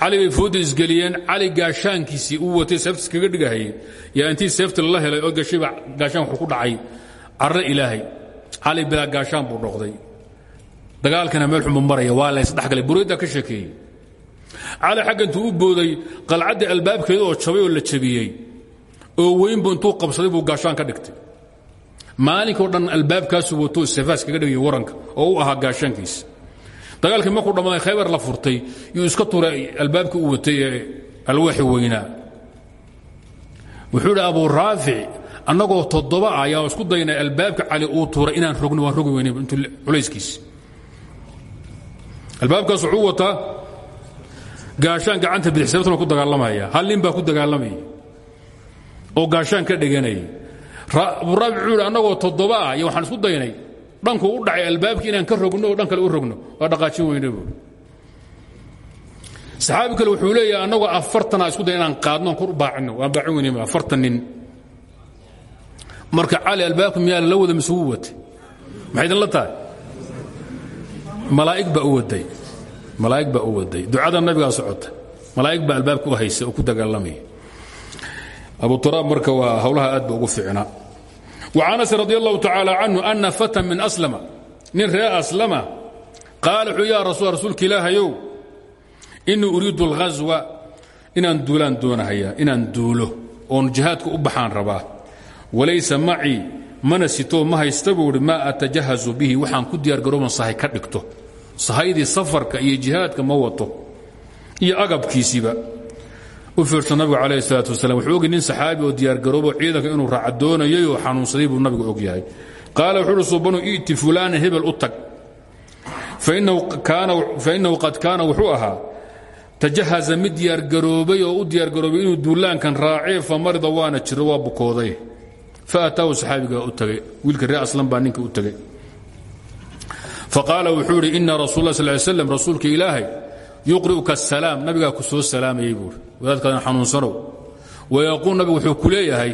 Cali bay fooda isgeliyeen cali gaashaankiisii uu watay seefta iskaga dhigahayey yaa intii seefta lala helay oo gashayba gaashaan wuxuu ku dhacay. Carre ilaahay cali bilaa gaashaan buu dhoqday dagaalkana meel xunbu maraya waa la ysdhexgalay burayda ka sheekeeyey. Cali xagga intuu u booday qalcaddii albaabkeeda oo jabay oo la jabiyey. Oo weynbu intuu qabsaday buu gaashaan ka dhigtay. Maalinkao dhan albaabkaasu wato sefaas kaga dhigay waranka oo u ahaa gaashaankiisa dagaalkii markuu dhammaaday khaybar la furtay yuu iska turay albaabkii u watay ee alwaaxi weynaa wuxuu idhi abu raafic toddoba ayaa isku daynay albaabka cali uu tuuray inaan rogno waan rogi weyne intuu culayskiis albaabkaas wuxuu wataa gaashaan gacanta bidixsabtuna ku dagaalamaya. Hal nin baa ku dagaalamaya oo gaashaan ka dheganayay abu raafic wuxuu idhi annagoo toddoba ah iyo waxaan isku daynay. Dhanku u dhacay albaabkii inaan ka rogno oo dhan kale u rogno. Waa dhaqaajin weyne buui saxaabi kale wuxuu leeyahay annagoo afartana isku day inaan qaadno kor u baacino waan baacin weyne afartan nin. Marka cali albaabka miyaa la wada mise wuu watay? Maxay idinla tahay malaaig baa u waday. Malaaig baa u waday. Ducada nabigaa socota. Malaaig baa albaabka u haysa oo ku dagaalamaya abu turaab marka waa hawlaha aad ba ugu fiicnaa. Wa anas radi allahu tacaala canhu ana fatan min aslama. Nin ree aslama qaala wuxuu ya rasu rasuulka ilaahayow inii uriidu alghaswa inaan duulaan doonahayaa inaan duulo oon jihaadka u baxaan rabaa. Walaysa macii mana sitoo ma haysta buu uhi maa atajahazu bihi waxaan ku diyaargarooban sahay ka dhigto sahaydii safarka iyo jihaadka ma wato iyo agabkiisiiba. U fiirsan nabigu calayh salaat wasalam wuxuu ogi nin saxaabi oo diyaargaroobo ciidanka inuu raaca doonayay oo xanuunsaday buu nabigu og yahay. Qaala wuxuu uhi subanu i'ti fulaana hebel u tag. Fainahu qad kaana wuxuu ahaa tajahaza mid diyaargaroobay oo u diyaargaroobay inuu duulaankan raacee fa marida waana jiro waa bukooday. Fa ataahu saxaabigaa u tagay wiilka ree aslan baa ninka u tegay faqaala wuxuu idhi ina rasul la sal slam rasuulka ilaahay yuqri'uka asalaam nabigaa ku soo salaamayey buuri wadaadkaadana xanuunsanow wayaquul nabigu wuxuu ku leeyahay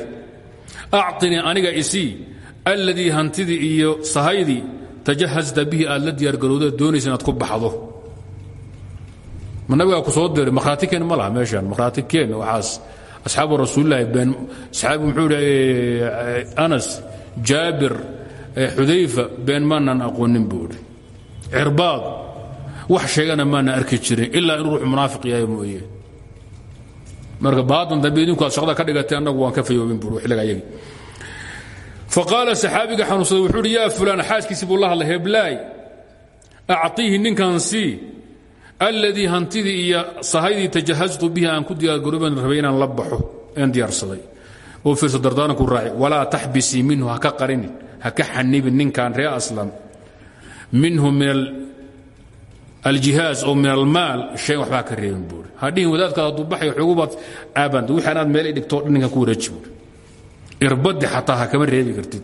acطinii aniga isii alladii hantidii iyo sahaydii tajahasta bihi aad la diyaargarowda doonaysa inaad ku baxdo. Ma nabigaa ku soo diray makhraati keen ma laha meeshaan makhraati keen waxaas asxaabu rasuulilaahi been saxaabi muxuu idhi anas jaabir xudayfa been maanan aqoonin buu idhi cirbaad wax sheegana maana arki jirin ilaa inuu ruux munaafiq yahay mooye. Marka baadan dambe idinku aad shaqada ka dhigatay annagu waan ka fayoobin buuri xilliga ayagi faqaala saxaabiga xanuunsaday wuxuu uhi yaa fulaan xaaskiisii buu la hadlay heblaay acطiihi ninkan sii alladii hantidii iyo sahaydii tajahaztu bihi aan ku diyaargarooban rabay inaan la baxo een diyaarsaday. Oo fiirso dardaaranku raaci walaa taxbisii minhu ha ka qarinin ha ka ninkan ree aslam. Minhu min aljihaaz oo min almaal shay waxbaa ka reebin buuri. Hadhihin wadaadkaad hadduu baxay xoogubaad aabanta wixii anaad meel dhigto dhinninkan ku wareeji irbaddi xataa ha kama reebi kartid.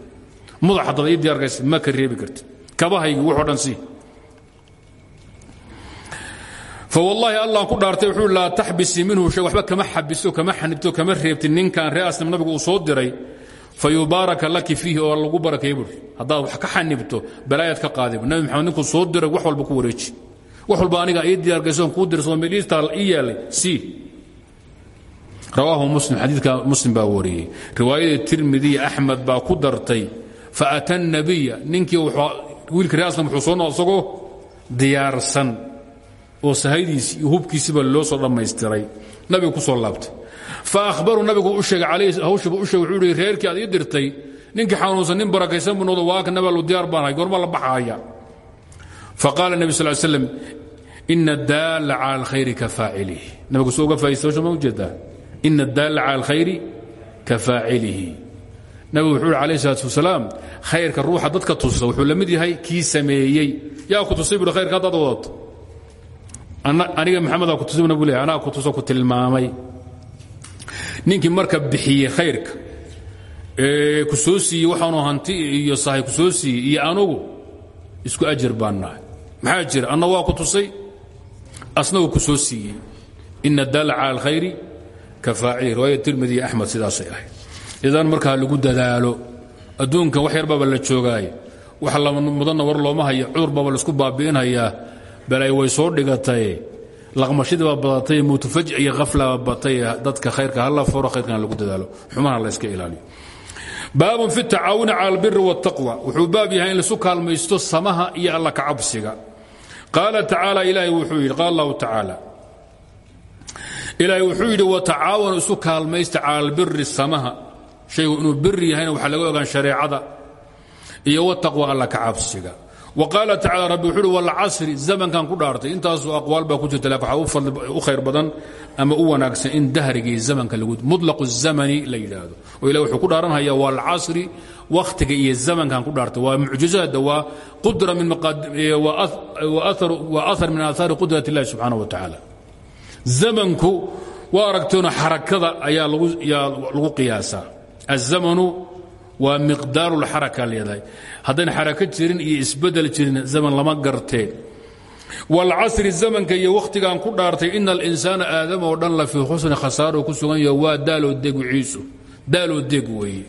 Mudax haddaad ii diyaarkaysa ma ka reebi kartid. Kabahaygi wuxoo dhan sii. Fawallaahi allah ku dhaartay wuxuu laa taxbisii minhu shay waxba kama xabiso kama xanibto kama reebtin ninkan ree aslam nabigu soo diray fa yubaaraka laki fiihi oo lagu barakay buuri haddaad wax ka xanibto balaayaad ka qaadibu nabi maxamed ninkuu soo diray wax walba ku wareeji. Wax walba aniga ii diyaargaysoon kuu dirso meeliistaa ii yeelay sii rawaahu muslim xadiidka muslim baa wariyey. Riwaayadii tirmidi axmed baa ku dartay faata nabiya ninkii wiilka ree aslam wuxuu soo isagoo diyaarsan. Oo sahaydiisi iyo loo soo dhammaystiray. Nabigu ku soo laabtay fa ahbaruu nabigu u sheegay hawshiiba u sheegay wuxuu ihi reerkii aad ii dirtay ninkii xanuunsan nin barakaysan buu noqdo waaka nabalu diyaar baan ahay goorma la baxaaya. Faqaala nebi sal slam ina daalla cala alkhayri ka faacilihi. Nabigu soo uga faa'istay hawsha ma u jeedaa ina daalla cala alkhayri ka faacilihi. Nabigu wuxuu uhi alayh salaatu wasalaam khayrka ruuxa dadka tusa wuxuu la mid yahay kii sameeyey. Yaa ku tusay buui khayrka haddaad wadato aniga maxamedaa ku tusay nabigu leeyahay anaa ku tuso ku tilmaamay ninkii marka bixiyey khayrka. Ee ku soo siiyey waxaanu hanti iyo sahay ku soo siiyey iyo anugu isku ajir baan nahay. Maxaa jira? Anna waa ku tusay asna uu ku soo siiyey. Ina daalla cala alkhayri ka faacili riwaaya tirmidi iyo axmed sidaasay ahayd. Idan markaa lagu dadaalo adduunkan wax yar baaba la joogaaye wax lama mudanna war looma haya cudur baaba la isku baabi'inhayaa balay way soo dhigataye laqmashadii baa badatay mutufaj iyo khaflaba batay dadka khayrka hala furo khayrkan lagu dadaalo. Xumana la iska ilaaliyo. Baabun fi tacaawuni cala albiri waاtaqwa wuxuu baab yahay in laisu kaalmaysto samaha iyo alla kacabsiga qaala tacaala ilaahay wuxuu yidhi qaala allahu tacaala ilaahay wuxuu yidhi watacaawanu isu kaalmaysta cala albiri samaha. Shaygu inuu biri yahayna waxaa laga ogaan shareecada iyo wataqwa alla ka cabsiga. wa qaala tacala rabbi wuxuu uhi walcasri zamankan ku dhaartay intaasoo aqwaal baa ku jirta laakiin waxaa u khayr badan ama u wanaagsan in dahrigii zamanka lagu mutlaqu zamani la yidhaahdo. Oo ilah wuxuu ku dhaaranhayaa walcasri wakhtiga iyo zamankan ku dhaartay waa mucjizaada waa qudra min waa ahar min aahaari qudrat illahi subxaana wa tacaala zamanku waa aragteeno xarakada ayaa lagu qiyaasaa. Azamanu waa miqdaaru lxaraka leedahay haddayna xarako jirin iyo isbeddel jirin zaman lama garteen wاlcasri zamanka iyo wakhtigan ku dhaartay ina alinsaana aadama oo dhan la fii khusni khasaaro ku sugan yaho waa daaloo deg ciisu. Daaloo deg weeye.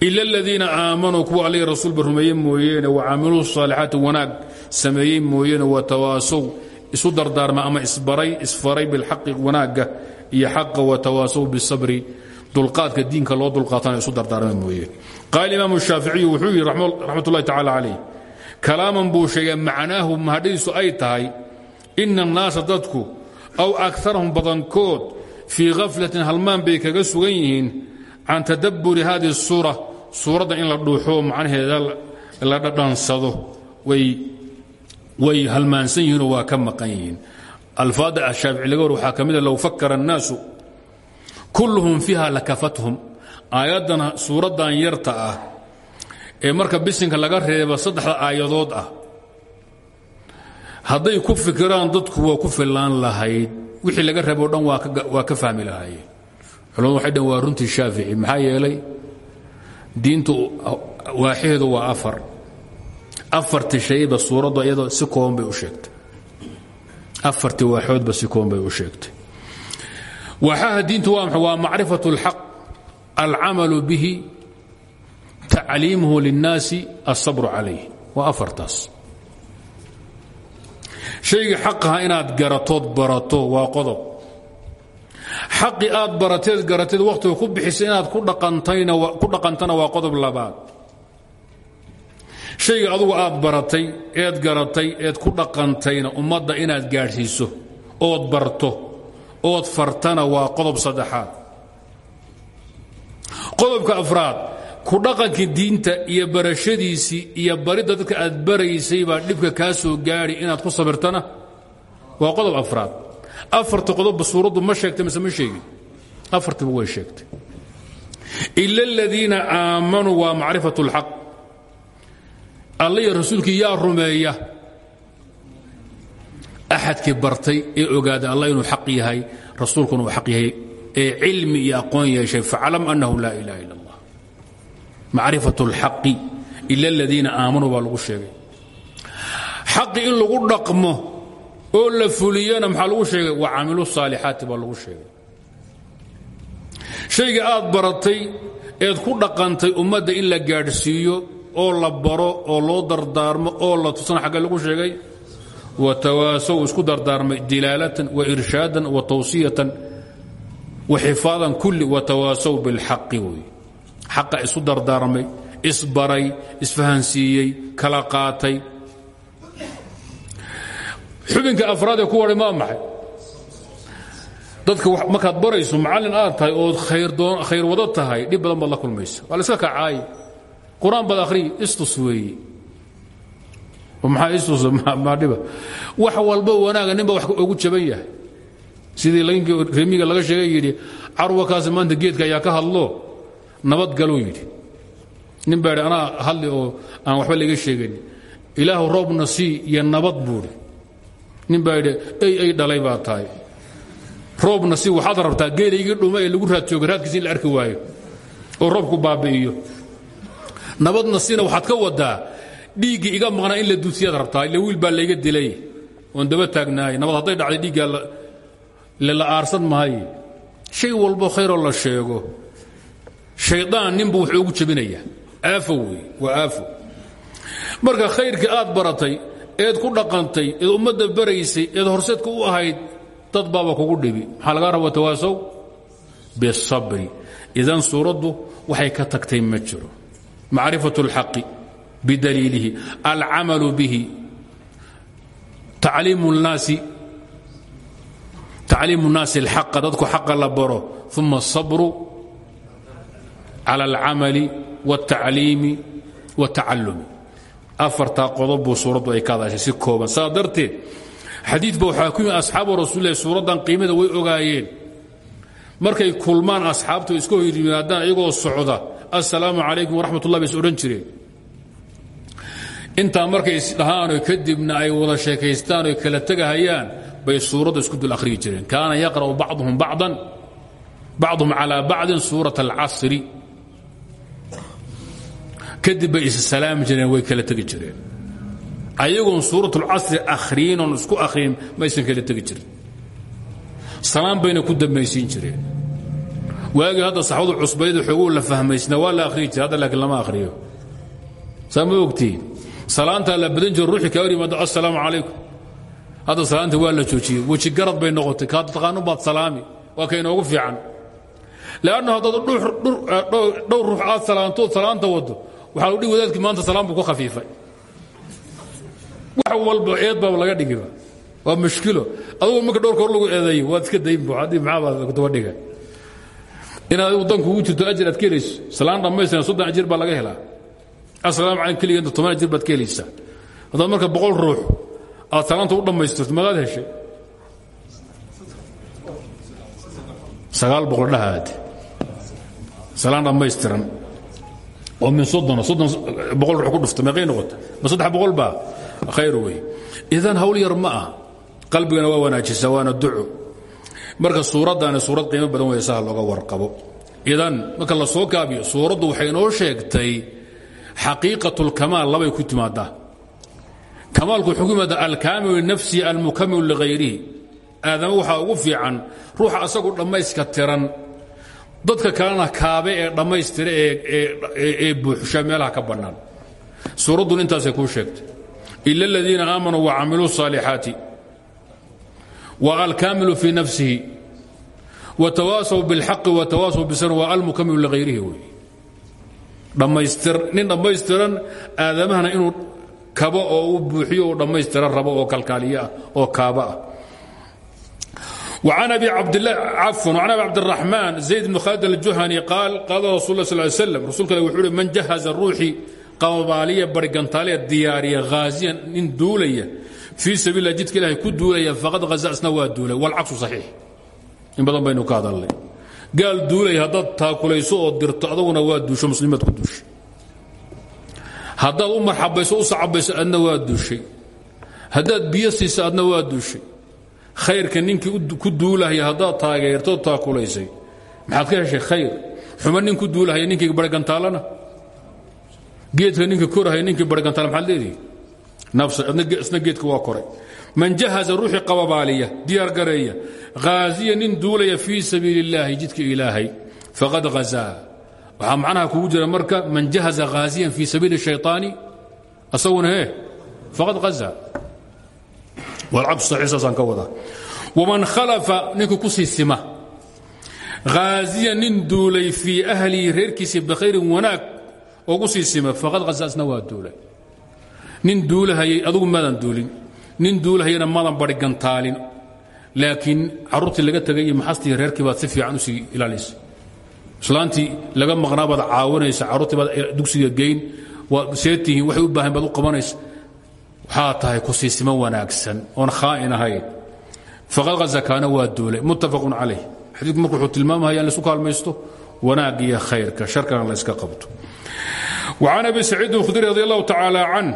Ila aladiina aamanuu kuwa allihi rasuulba rumeeye mooyeene wacamiluu saalixaati wanaag sameeyey mooyeene watawaasow isu dardaarma ama isbaray isfaray bilxaqi wanaagga iyo xaqa watawaasow bisabri. Dulqaadka diinka loo dulqaatana isu dardaarma mooye qaal imaam shaaficiyu wuxuu yidhi raxmat ullahi tacala calayh kalaaman buu sheegay macnaahu mahadhadiisu ay tahay ina annaasa dadku aw akarahum badankood fii khaflatin halmaan bay kaga sugan yihiin can tadabburi hadihi suura suuradda in la dhuuxo macnaheeda la dhadhansado way halmaansan yihiinoo waa ka maqan yihiin. Alfaadda ashaafici laga war waxaa ka mida low fakara annaasu kulluhum fiiha lakafathum aayaddan suuraddan yarta ah ee marka bisinka laga reeba saddexda aayadood ah. Hadday ku fikiraan dadku waa ku fillaan lahayd. Wixii laga reebo dhan waa ka fahmi lahaayeen culamadu waxay dhan waa runtii shaafici maxaa yeelay diintu waaxeedu waa afar. Afartii shayba suuraddu iyadoo si kooban bay u sheegtay. Afartii waaxoodba si kooban bay u sheegtay. Waxaha diintu waa macrifatu اlxaq alcamalu bihi tacliimuhu linnaasi alsabru calayh waa afartaas shayga xaqaha inaad garatood barato waa qodob xaqi aad barateed garateed wakhtiga ku bixisa inaad ku dhaqantana waa qodob labaad shayga adugu aad baratay eed garatay eed ku dhaqantayna ummadda inaad gaadhsiiso ood barto ood fartana waa qodob saddexaad qodobka afraad ku dhaqankii diinta iyo barashadiisii iyo baridda dadka aad baraysay baa dhibka kaa soo gaadhi inaad ku sabirtana? Waa qodob afraad. Afarta qodobba suuraddu ma sheegtay mise ma sheegin? Afartiba way sheegtay. Ila aladiina aamanuu waa macrifat اlxaq alla iyo rasuulkii yaa rumeeya. Axadkii ee ogaaday allah inuu xaq yahay rasuulkuna uu xaq yahay ee cilmi iyo aqoon yeeshay faclam annahu laa ilaha illa allah macrifat اlxaqi ila aladiina aamanuu baa lagu sheegay. Xaqi in lagu dhaqmo oo la fuliyana maxaa lagu sheegay? Wa camilu saalixaati baa lagu sheegay. Shayga aad baratay eed ku dhaqantay ummadda in la gaadhsiiyo oo la baro oo loo dardaarmo oo la tusana xagga lagu sheegay? Wa tawaasow isku dardaarmay dilaalatan wa irshaadan wa xifaadan kulli wa tawaasow bilxaqi wey xaqa isu dardaarmay isbaray isfahansiiyey kala qaatay xubinka afraad ee ku waray maa maxay dadka markaad barayso macallin aad tahay ood khayr wado tahay dhib badan baad la kulmaysa waa la iska kacaaye qur'aan baad akhriyi istus weeye maxaa istus maa dhiba wax walbo wanaaga nin ba wax ugu jaban yahay sidii remiga laga sheegay yidhi carwakaasi maanta geedka ayaa ka hadlo. Nabad galuu yidhi. Nin baa yidhi anaa oo aan waxba laga sheegayn ilaahu roobna sii iyo nabad buuhi nin baa yidhi ey ay dhalay baa tahay. Roobna si waxaad rabtaa geelaygii dhuma lagu raad jooga raadkiisa in la arki waayo oo roobku baabi'iyo. Nabadna sina waxaad ka wadaa dhiiggii iga maqnaa in la duusiyaad rabtaa ila wiil baa layga dilay. Oon daba taagnaay nabad hadday dhacday dhiiggaa la aarsan maaye shay walbo khayroo la sheego. Shaydaan ninbu wuxuu ugu jebinayaa aafo wey waa marka khayrkii aad baratay eed ku dhaqantay eed ummadda baraysay eed horseedka u ahayd dad baaba kugu dhibi. Maxaa lagaa raba tawaasow? Bisabri. Idan suuraddu waxay ka tagtay ma jiro. Macrifat اlxaqi bidaliilihi alcamalu bihi. Tacliimu اlnaasi tacliimu الnaasi اlxaqa dadku xaqa la baro uma الصabru calى اlcamali wاltacliimi wاtacalumi afartaa qodob buu suuraddu ay ka hadashay si kooban saa darteed xadiidba waxaa ku yimi asxaabu rasuulilahi suuraddan qiimada way ogaayeen markay kulmaan asxaabtu iska hor yimaadaan iyagoo socda assalaamu calaykum waraxmat ullah bay is odhan jireen intaa markay isdhahaano kadibna ay wada sheekaystaan oy kala tegahayaan bay suuradda isku dul akhriyi jireen. Kaana yaqra'u bacduhum bacdan bacduhum calaa bacdin suurat alcasri. Kadib bay issalaami jireen way kala tegi jireen. Ayagoon suurat اlcasri akhriyin oon isku akhriyin maysan kala tegi jirin. Salaan bayna ku dambaysiin jireen. Waagii hadda saxbadu cusbayda xooguu la fahmaysna waa la hadda laakiin lama akhriyo. Saa ma ogtiin? Salaantaa la badan jiro assalaamu calaykum hadda salaanta waa la joojiyey. Weji garad bay noqotay. Kaa taqaanu baad salaami. Waa ka inoogu fiican. Leanna haddaad dhowr ruux aad salaantood salaanta waddo waxaa udhi wadaadkii maanta salaam buu ku khafiifay. Wax walba eed baaba laga dhigiba waa mushkilo. Adugu marka dhowrka hor lagu eedeeyo waad iska daynbu haddii maxaabaa daba dhiga inaad adigu dan kugu jirto ajir aad ka helayso salaan dhammaystiran soddon ajir baa laga helaa. Assalaamu calaykum keliga inta toban ajir baad ka helaysaa haddaad marka boqol ruux aad salaanta u dhammaystirto magaad heshay? Sagaal boqol dhahaad. Salaan dhammaystiran. Oo min soddona soddon boqol ruux ku dhufta meeqay noqota ma saddex boqol baa? Khayr wey. Idan hawl yar ma waa wanaajisa waana duco marka suuraddaani suurad qiimo badan saha looga warqabo. Idan marka la soo kaabiyo suuraddu waxay inoo sheegtay xaqiiqatulkamaal labay ku timaadaa kamaalku wuxuu ku yimaada alkaamilu linafsihi almukamilu ligayrihi aadama waxaa ugu fiican ruuxa asagu dhammayska tiran dadka kalena kaabe ee dhammaystira ee buuxsha meelaha ka bannaan suuraddun intaasay kuu sheegtay ila aladiina aamanuu wacamiluu الصaalixaati wa alkaamilu fii nafsihi watawaasaw biاlxaqi watawaasaw bisr waa almukamilu ligayrihi wey dhammaystir nin dhammaystiran aadamahana inuu kaba oo u buuxiyo u rabo oo kalkaaliyoah oo kaaba. Ah an abi cabdiraxmaan zayd bn khaalid aljuhani qaal qaala rasul sl slm rasulka wuxuu man jahaza ruuxii qabaaliya barigantaaliya diyaariya haaziyan nin duulaya fii sabiillah jidka ilahay ku duulaya faqad haza isna waa duulay. Walcaksu saxiix. In badan baynu ka hadalnay. Gaal duulaya haddaad taakulayso oo dirto adaguna duusho muslimaad ku duusha haddaad u marxabayso u sacabayso adna waa duushay. Haddaad biyasiisa siiso adna waa duushay. Khayrka ninkii ku duulahaya haddaad taageerto taakulaysay maxaad ka heshay khayr? Xuma nin ku ninkii bargantaalana geedka ninka korahaya ninkii bargantaala maxaad leedihi? Isna geedka waa koray. Man jahaza ruuxii qababaaliya diyaar gareeya haaziya nin duulaya fii sabiili illaahi jidka ilaahay faqad hazaa waxaa macnaha kugu jira marka man jahaza haaziyan fii sabiili shayطaani asaguna he faqad aza aabsaasaan ka wadaa waman khalafa ninkii ku sii sima haaziyan nin duulay fii ahlihi reerkiisii bikhayrin wanaag faqad haza isna waa nin duulahayay adugu maadan duulin. Nin duulahayana maadan barigantaalin. Laakiin caruurtii laga tegay iyo maxastii si fiican u sii ilaalisa islaantii laga maqnaa baad caawinaysa carruurtii baad dugsiga geyn waad seetihiin waxay u baahan baad u qabanaysa waxaa tahay ku siisimo wanaagsan oon khaa'in ahayn faqad hazakaana waa duulay muttafaqun calayh xadiidku marku wuxuu tilmaamaya in laisu kaalmaysto wanaag iyo khayrka sharkana la yska qabto وعن أبي سعيد الخدري رضي الله تعالى عنه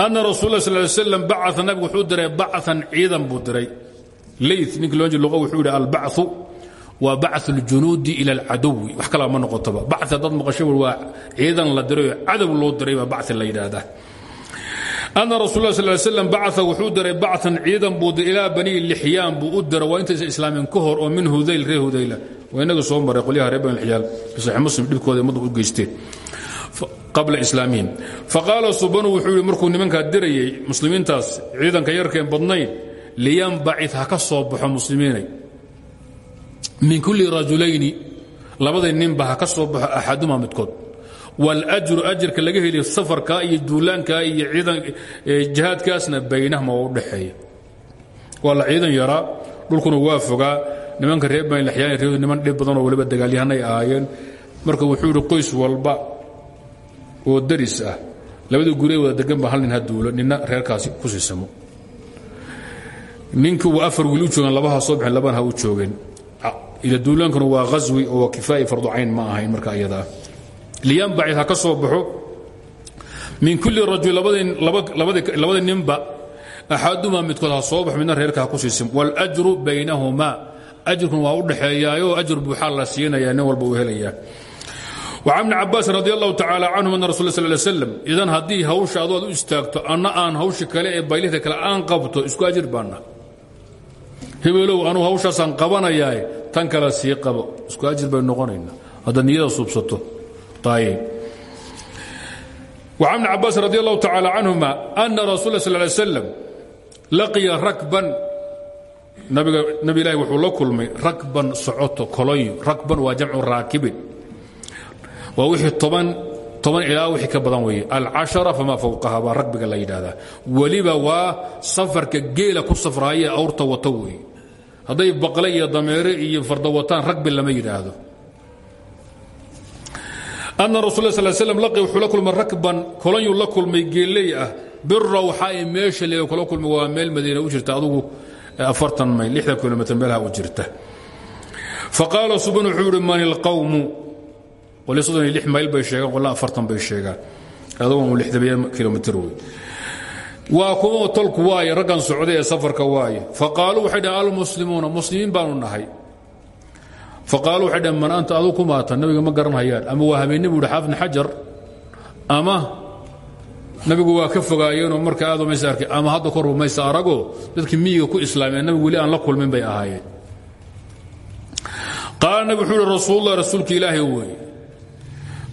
أن رسول الله صلى الله عليه وسلم بعث نبي وحuu diray bacثan ciidan buu diray layth ninki loo luqa wuxuu yidhi albachu waa bac اljunuudi ilى اlcadowi wax kalaa ma noqotaba bac haddaad maqasho waa ciidan la diray oo cadow loo diray baa bac la yidhaahdaa أن رsuل اه صل سلم bacثa wuxuu diray bacan ciidan buu diray ilaa bani lixyaan buu u diray waa intaysa islaamin ka hor oo min hudayl reer hudayla waa inaga soo maray qolyaha reer bani lixyaal fi saxiix muslim dhibkooda ummadda u geysteen qabla islaamihim faqaala subanu wuxuu yihi markuu nimankaa dirayey muslimiintaas ciidanka yarkeen badnayn liyanbacid ha ka soo baxo muslimiinay min kulli rajulayni labadii ninba ha ka soo baxo axaduma midkood. Wاlأjru ajirka laga heliyo safarkaa iyo duulaankaa iyo jihaadkaasna baynahuma waa u dhexeeya. Waa ciidan yaraa dhulkuna waa fogaa. Nimanka reer banlaxyaan reedu niman dhib badanoo waliba dagaalyahanay ahaayeen marka wuxuu idhi qoys walba oo daris ah labada guree wada degan ba hal nin ha duulo nina reerkaasi ku siisamo ninkii uu afar wiil u joogan labaha soo baxeen labana ha u joogeen ila duulaankuna waa haswi oo kifaa'i farducayn ma ahayn marka ayadaa liyanbacid ha ka soo baxo. Min kulli rajul labada ninba axadumaa midkood ha soo baxo midna reerka ha ku siisim. Waljru baynahumaa ajirkun waa u dhaxeeyaayo. Ajir buuxaa la siinayaa nin walba uu helayaa. Wacan bni cabaasin radi allahu tacaala canhum ana rasul sal l slm idan haddii hawsha adood u istaagto anna aan hawsha kale ee baylihka kale aan qabto isku ajir baanna hebeelow anugu hawshaasaan qabanayaae tan kale sii qabo isku ajir bay noqonayna haddaad niyada suubsato ayb وcan بن cabاasin radي الlahu tacaalى canهuma أna rasul sl ly slam laqiya rakban nabi ilahi wuxuu la kulmay rakban socoto koloyo rakban waa jamcu raakibin waa wixii toban toban ilaa wixii ka badan weeye alcashara famaa fowqaha baa ragbiga la yidhaahdaa weliba waa safarka geela ku safraaya awrta wato weeye hadday baqle iyo dameere iyo farda wataan ragbi lama yidhaahdo. Ana rasul sal slam laqi wuxuu la kulmay rakban kolonyuu la kulmay geelley ah. Birawxaa'i meesha le kula kulmay meel madiina u jirta adugu afartan mayl lixdan kilomitr meelaha u jirta. Faqaala suban wuxuu man ilqawmu qoli soddon iyo lix mayl bay sheegaan qolla afartan bay sheegaan. Adugu lixdabiya kilomitr waa kuma tolku waaye raggan socday ee safarka waaye. Faqaaluu waxay dhaheen almuslimuuna muslimiin baanu nahay. Faqaaluu waxay dhaheen man anta aduu ku maata nabiga ma garanhayaan ama waa habeenni buu hi xaafid xajar. Ama nabigu waa ka fogaayeenoo marka aad maysa arkay ama hadda kor maysa aragoo dadkii miyiga ku islaameen nabigu weli aan la kulmin bay ahaayeen. Qaala nabi wuxuu uhi rasuulullah rasuulka ilaahay weeye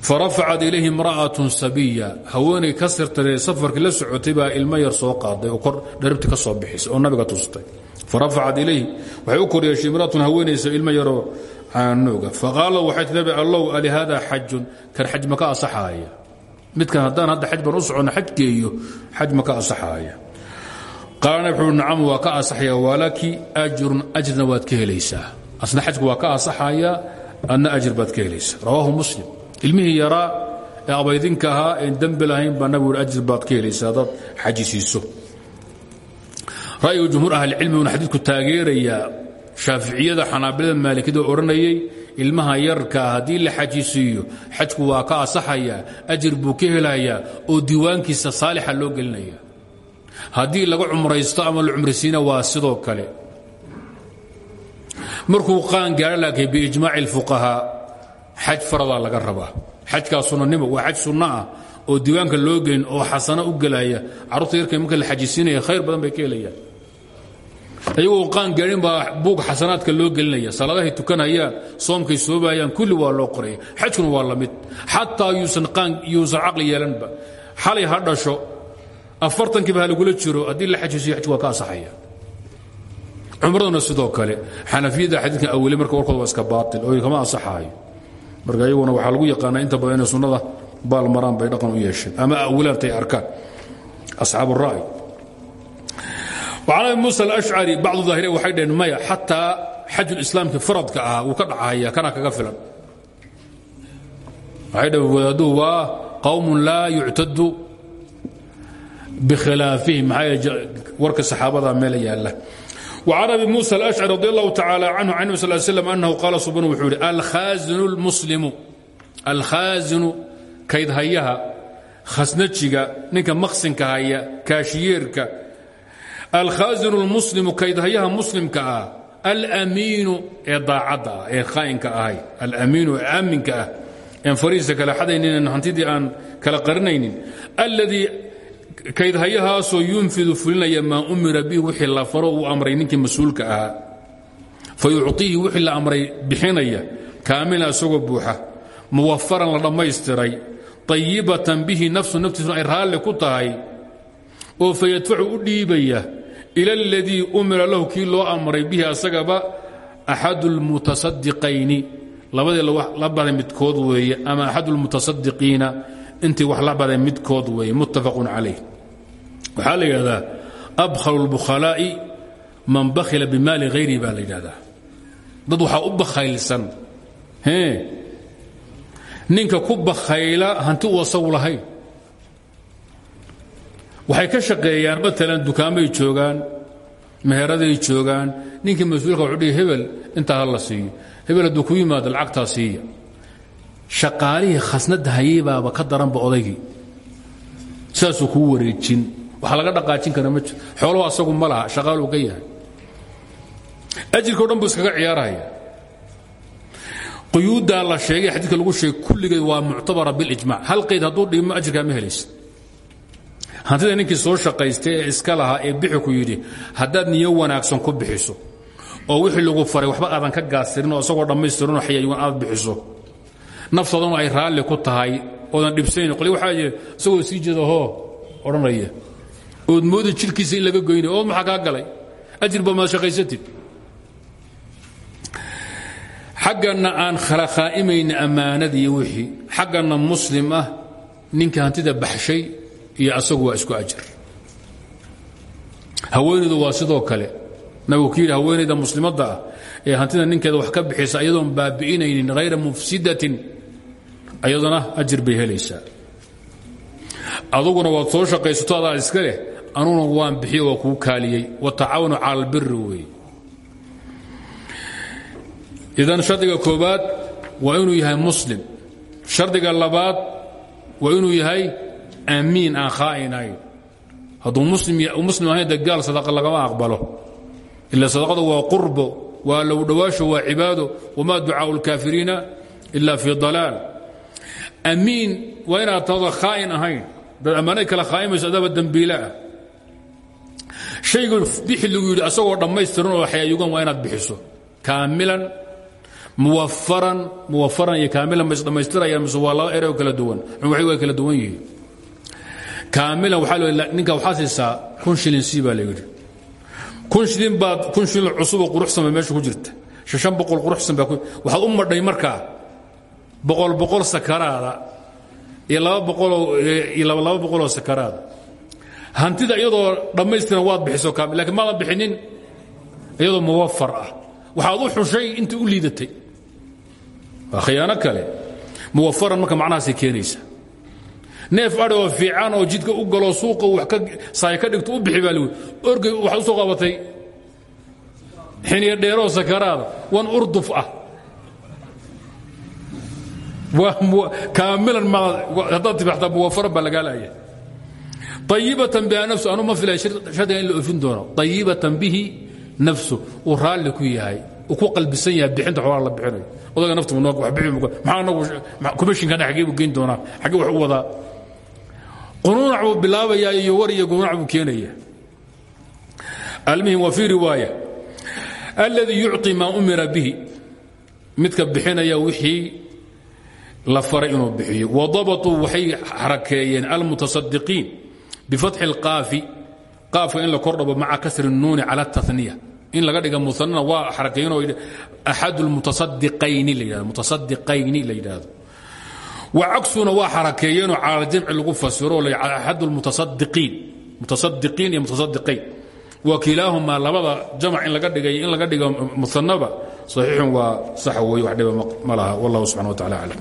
farafacat ilayhi imra'atun sabiya haweenay ka sirtay safarkii la socotay baa ilmo yar soo qaaday oo kor dharibti ka soo bixisay oo nabiga tustay farafacat ilayhi waxay u koryeeshay imra'atun haweenaysa ilmo yaroo caanuuga faqaala waxay tii nabi allow alihaada xajun kan xaj ma ka asaxaaya midkan haddaan hadda xaj baan u soconna xaj geeyo xaj ma ka asaxaaya qaala nabi wuxuu nacam waa ka asaxaya walaki ajrun ajrna waad ka helaysaa asna xajku waa ka asaxaya adna ajir baad ka helaysaa rawaahu muslim ilmihii yaraa ee abaydinka ahaa een dembi lahayn baa nabigu ajir baad ka helaysaa dad xaji siiso ra'yigu jumhuur ahlicilmi una xadiidku taageerayaa. Shaaficiyada xanaabilada ilmaha yarkaa haddii la xajisiiyo xajku waa ka asaxaya ajir buu ka helayaa oo diiwaankiisa saalixa loo gelinaya haddii laga cumraysto ama la cumrisiina waa sidoo kale. Markuu qaan gaaro laakiin biijmaaci اlfuqahaa xaj faradaa laga rabaa. Xajkaa sunanimo waa xaj sunno ah oo diiwaanka loo gelin oo xasano u gelaya carruurta yarka marka la xajisiinaya khayr badan bay ka helayaan. Qaan gaarin baa buug xasanaadka loo gelinaya. Salaadahay tukanayaan soomkay soobayaan kulli waa loo qoraya xajkuna waa la mid. Xataa yuusan caqli yeelanba. Xalay ha dhasho afartankiiba ha lagula jiro haddii la xajisiyo xajku waa ka asaxaya cumraduna sidoo kale xanafiyada xadiidkan awile marka warkooda waa iska baail oo kama asaxaayo marka iyaguna waxaa lagu yaqaanaa inta badan sunnada baal maraan bay dhaqan u yeesheen ama wilaartay arkaan. Asxaab ura'i an abi musa alashcari bacdu daahiriya waxay dhaheen maya xataa xajulislaamka faradka ahaa wuu ka dhacahaya kana kaga filan. Waxay dhaheen wadaaduhu waa qawmun laa yuctadu bikhilaafihim maxaa warka saxaabadaa meela yaalla. وcan abi muسى الأشcري رضي الله تعالى عنه عن النبي صل ل سلم أنه qaala subn wuxuu ihi alkhaaزinu الmuslimu alkhaazinu kaydhayaha khasnajiga ninka maqsinka haya kaashiyeerka alkhaazinu اlmuslimu kaydhayaha muslimka ah alamiinu ee daacadda ah ee khaa'inka ahay alamiinu ee aaminka ah en fariisa kala xadaynin hantidii aan kala qarinaynin alladii kaydhayahaasoo yunfidu fulinaya maa umira bihi wixii la faro uu amray ninkii mas-uulka ahaa fa yucطiihi wixii la amray bixinaya kaamila isagoo buuxa muwafaran la dhammaystiray طayibatan bihi nafsu naftiisuna ay raalli ku tahay oo fayadfacu u dhiibaya ila اladii umira lahu kii loo amray bihi asagaba axadu اlmutasadiqayni labadii la baday midkood weeye ama axadu اlmutasadiqiina intii wax la baday midkood weeye muttafaqun calayh waxaa la yidhahdaa abkhalu اlbukhalaa'i man bakhila bimaali hayrihi baa la yidhahdaa. Dad waxaa u bakhaylsan. Ninka ku bakhayla hanti uu asagu lahayn. Waxay ka shaqeeyaan maalan dukaamay joogaan meheraday joogaan. Ninkii mas'uulka wuxuu dhihi hebel intaa ha la siiyo hebel hadduu ku yimaado lacagtaa siiya. Shaqaalihii khasnadda hayeybaaba ka daranba odaygii saasuu kuu wareejin waxa laga dhaqaajin kara ma jiro. Xooluhu asagu ma laha shaqaaluu ka yahay. Ajirkao dhan buu iskaga ciyaaraya quyuuddaa la sheegay xadiidka lagu sheegay kulligeed waa muctabara bilijmac hal qayd hadduu dhimo ajirkaa ma helaysa hantida ninkii soo shaqaystay ee iska lahaa ee bixi ku yidhi haddaad niyo wanaagsan ku bixiso oo wixii lagu faray waxba aadan ka gaasirin oo isagoo dhammaystiranoo xayayugan aad bixiso naftaaduna ay raalli ku tahay oodan dhibsayn qoli waxaa jira isagoo sii jeeda hoo odhanaya ood mooda jidhkiisa in laga goynay ood maxaa kaa galay? Ajir ba maad shaqaysatid. Xagganna aan khala khaa'imayna ammaanada iyo wixii. Xagganna muslim ah ninka hantida baxshay iyo asagu waa isku ajar haweenaydu waa sidoo kale. Nabigu ku yidhi haweenayda muslimadda ah ee hantida ninkeeda wax ka bixisa iyadoon baabi'inaynin hayra mufsidatin. Ayaduna ajir bay helaysaa. Aduguna waad soo shaqaysato adaa iska leh anuguna waan bixiyo waa kuu kaaliyey. Watacaawanu cala albiri weeye idan shardiga koobaad waa inuu yahay muslim. Shardiga labaad waa inuu yahay amiin aan khaa'inayn. Hadduu muslim ahayn de gaal sadaqa lagama aqbalo. Ila sadaqadu waa qurbo waa low dhowaasho waa cibaado. Wamaa ducaau اlkaafiriina ila fii dalaal. Amiin waa inaad tahdo khaa'in ahayn. Dad ammaanay kala khaa'imayso adaba dembiile ah shaygu bixi lagu yidhi asagoo dhammaystiran oo xayayugan waa inaad bixiso. Kaamilan muwafaran muwafaran iyo kaamilan ma isdhammaystirayaan mise waa laba erey oo kala duwan. Waxay way kala duwan yihiin. Kaamilan waxaa la ninka waxaa siisaa kun shilin sii baa la yidhi. Kun shilin baad kun shilin cusuboo quruxsan baa meesha ku jirta. Shan boqol quruxsan baa waxaad u madhay markaa boqol boqol sakaraada iyo laba boqoloo iyo laba laba boqoloo sakaraada hantida iyadoo dhammaystiran waad bixiso kaamil lakiin maadan bixinin iyadoo muwafar ah. Waxaad u xushay intii u liidatay. Waa khiyaano kale. Muwafaran marka macnahaasay keenaysa. Neef adhi oo fiican oo jidka u galoo suuqa wax ka saay ka dhigto u bixi baa lii orgey waxaad u soo qabatay xiniyo dheeroo sakaraada wan urduf ah. Kaamilan haddaad tibaxtaa muwafaran baa lagaa laaya ayibatan biha nafsu anu ma filay shardiga in la oofin doono ayibatan bihi nafsu uu raalli ku yahay uu ku qalbisan yahay bixinta xoolaa la bixinayo odaga naftu maxaa anagu commishinkan xaggee buu geyn doonaa xaggee wax u wadaa qunuunac buu bilaabayaa iyo war iyo qunuunac buu keenaya almuhim wa fii riwaaya alladii yucطi maa umira bihi midka bixinaya wixii la faray inuu bixiyo wadabaطuu waxay xarakeeyeen almutasadiqiin bifatxi اlqaafi qaafka in la kordhabo maca kasri الnuuni cala الtaniya in laga dhiga muanana waa xarakeeyenoo axad اlmutasadiqayni la yidhahdo mutasadiqayni la yidhaahdo wa cagsuna waa xarakeeyeenoo cala jamci lagu fasiro axad اlmutasadiqiin mutasadiqiin iyo mutasadiqayn wa kilaahumaa labada jamc in laga dhigay in laga dhigo muanaba صaxiixun waa sax wey wax dhiba ma laha wallah subxana wa tacala aclam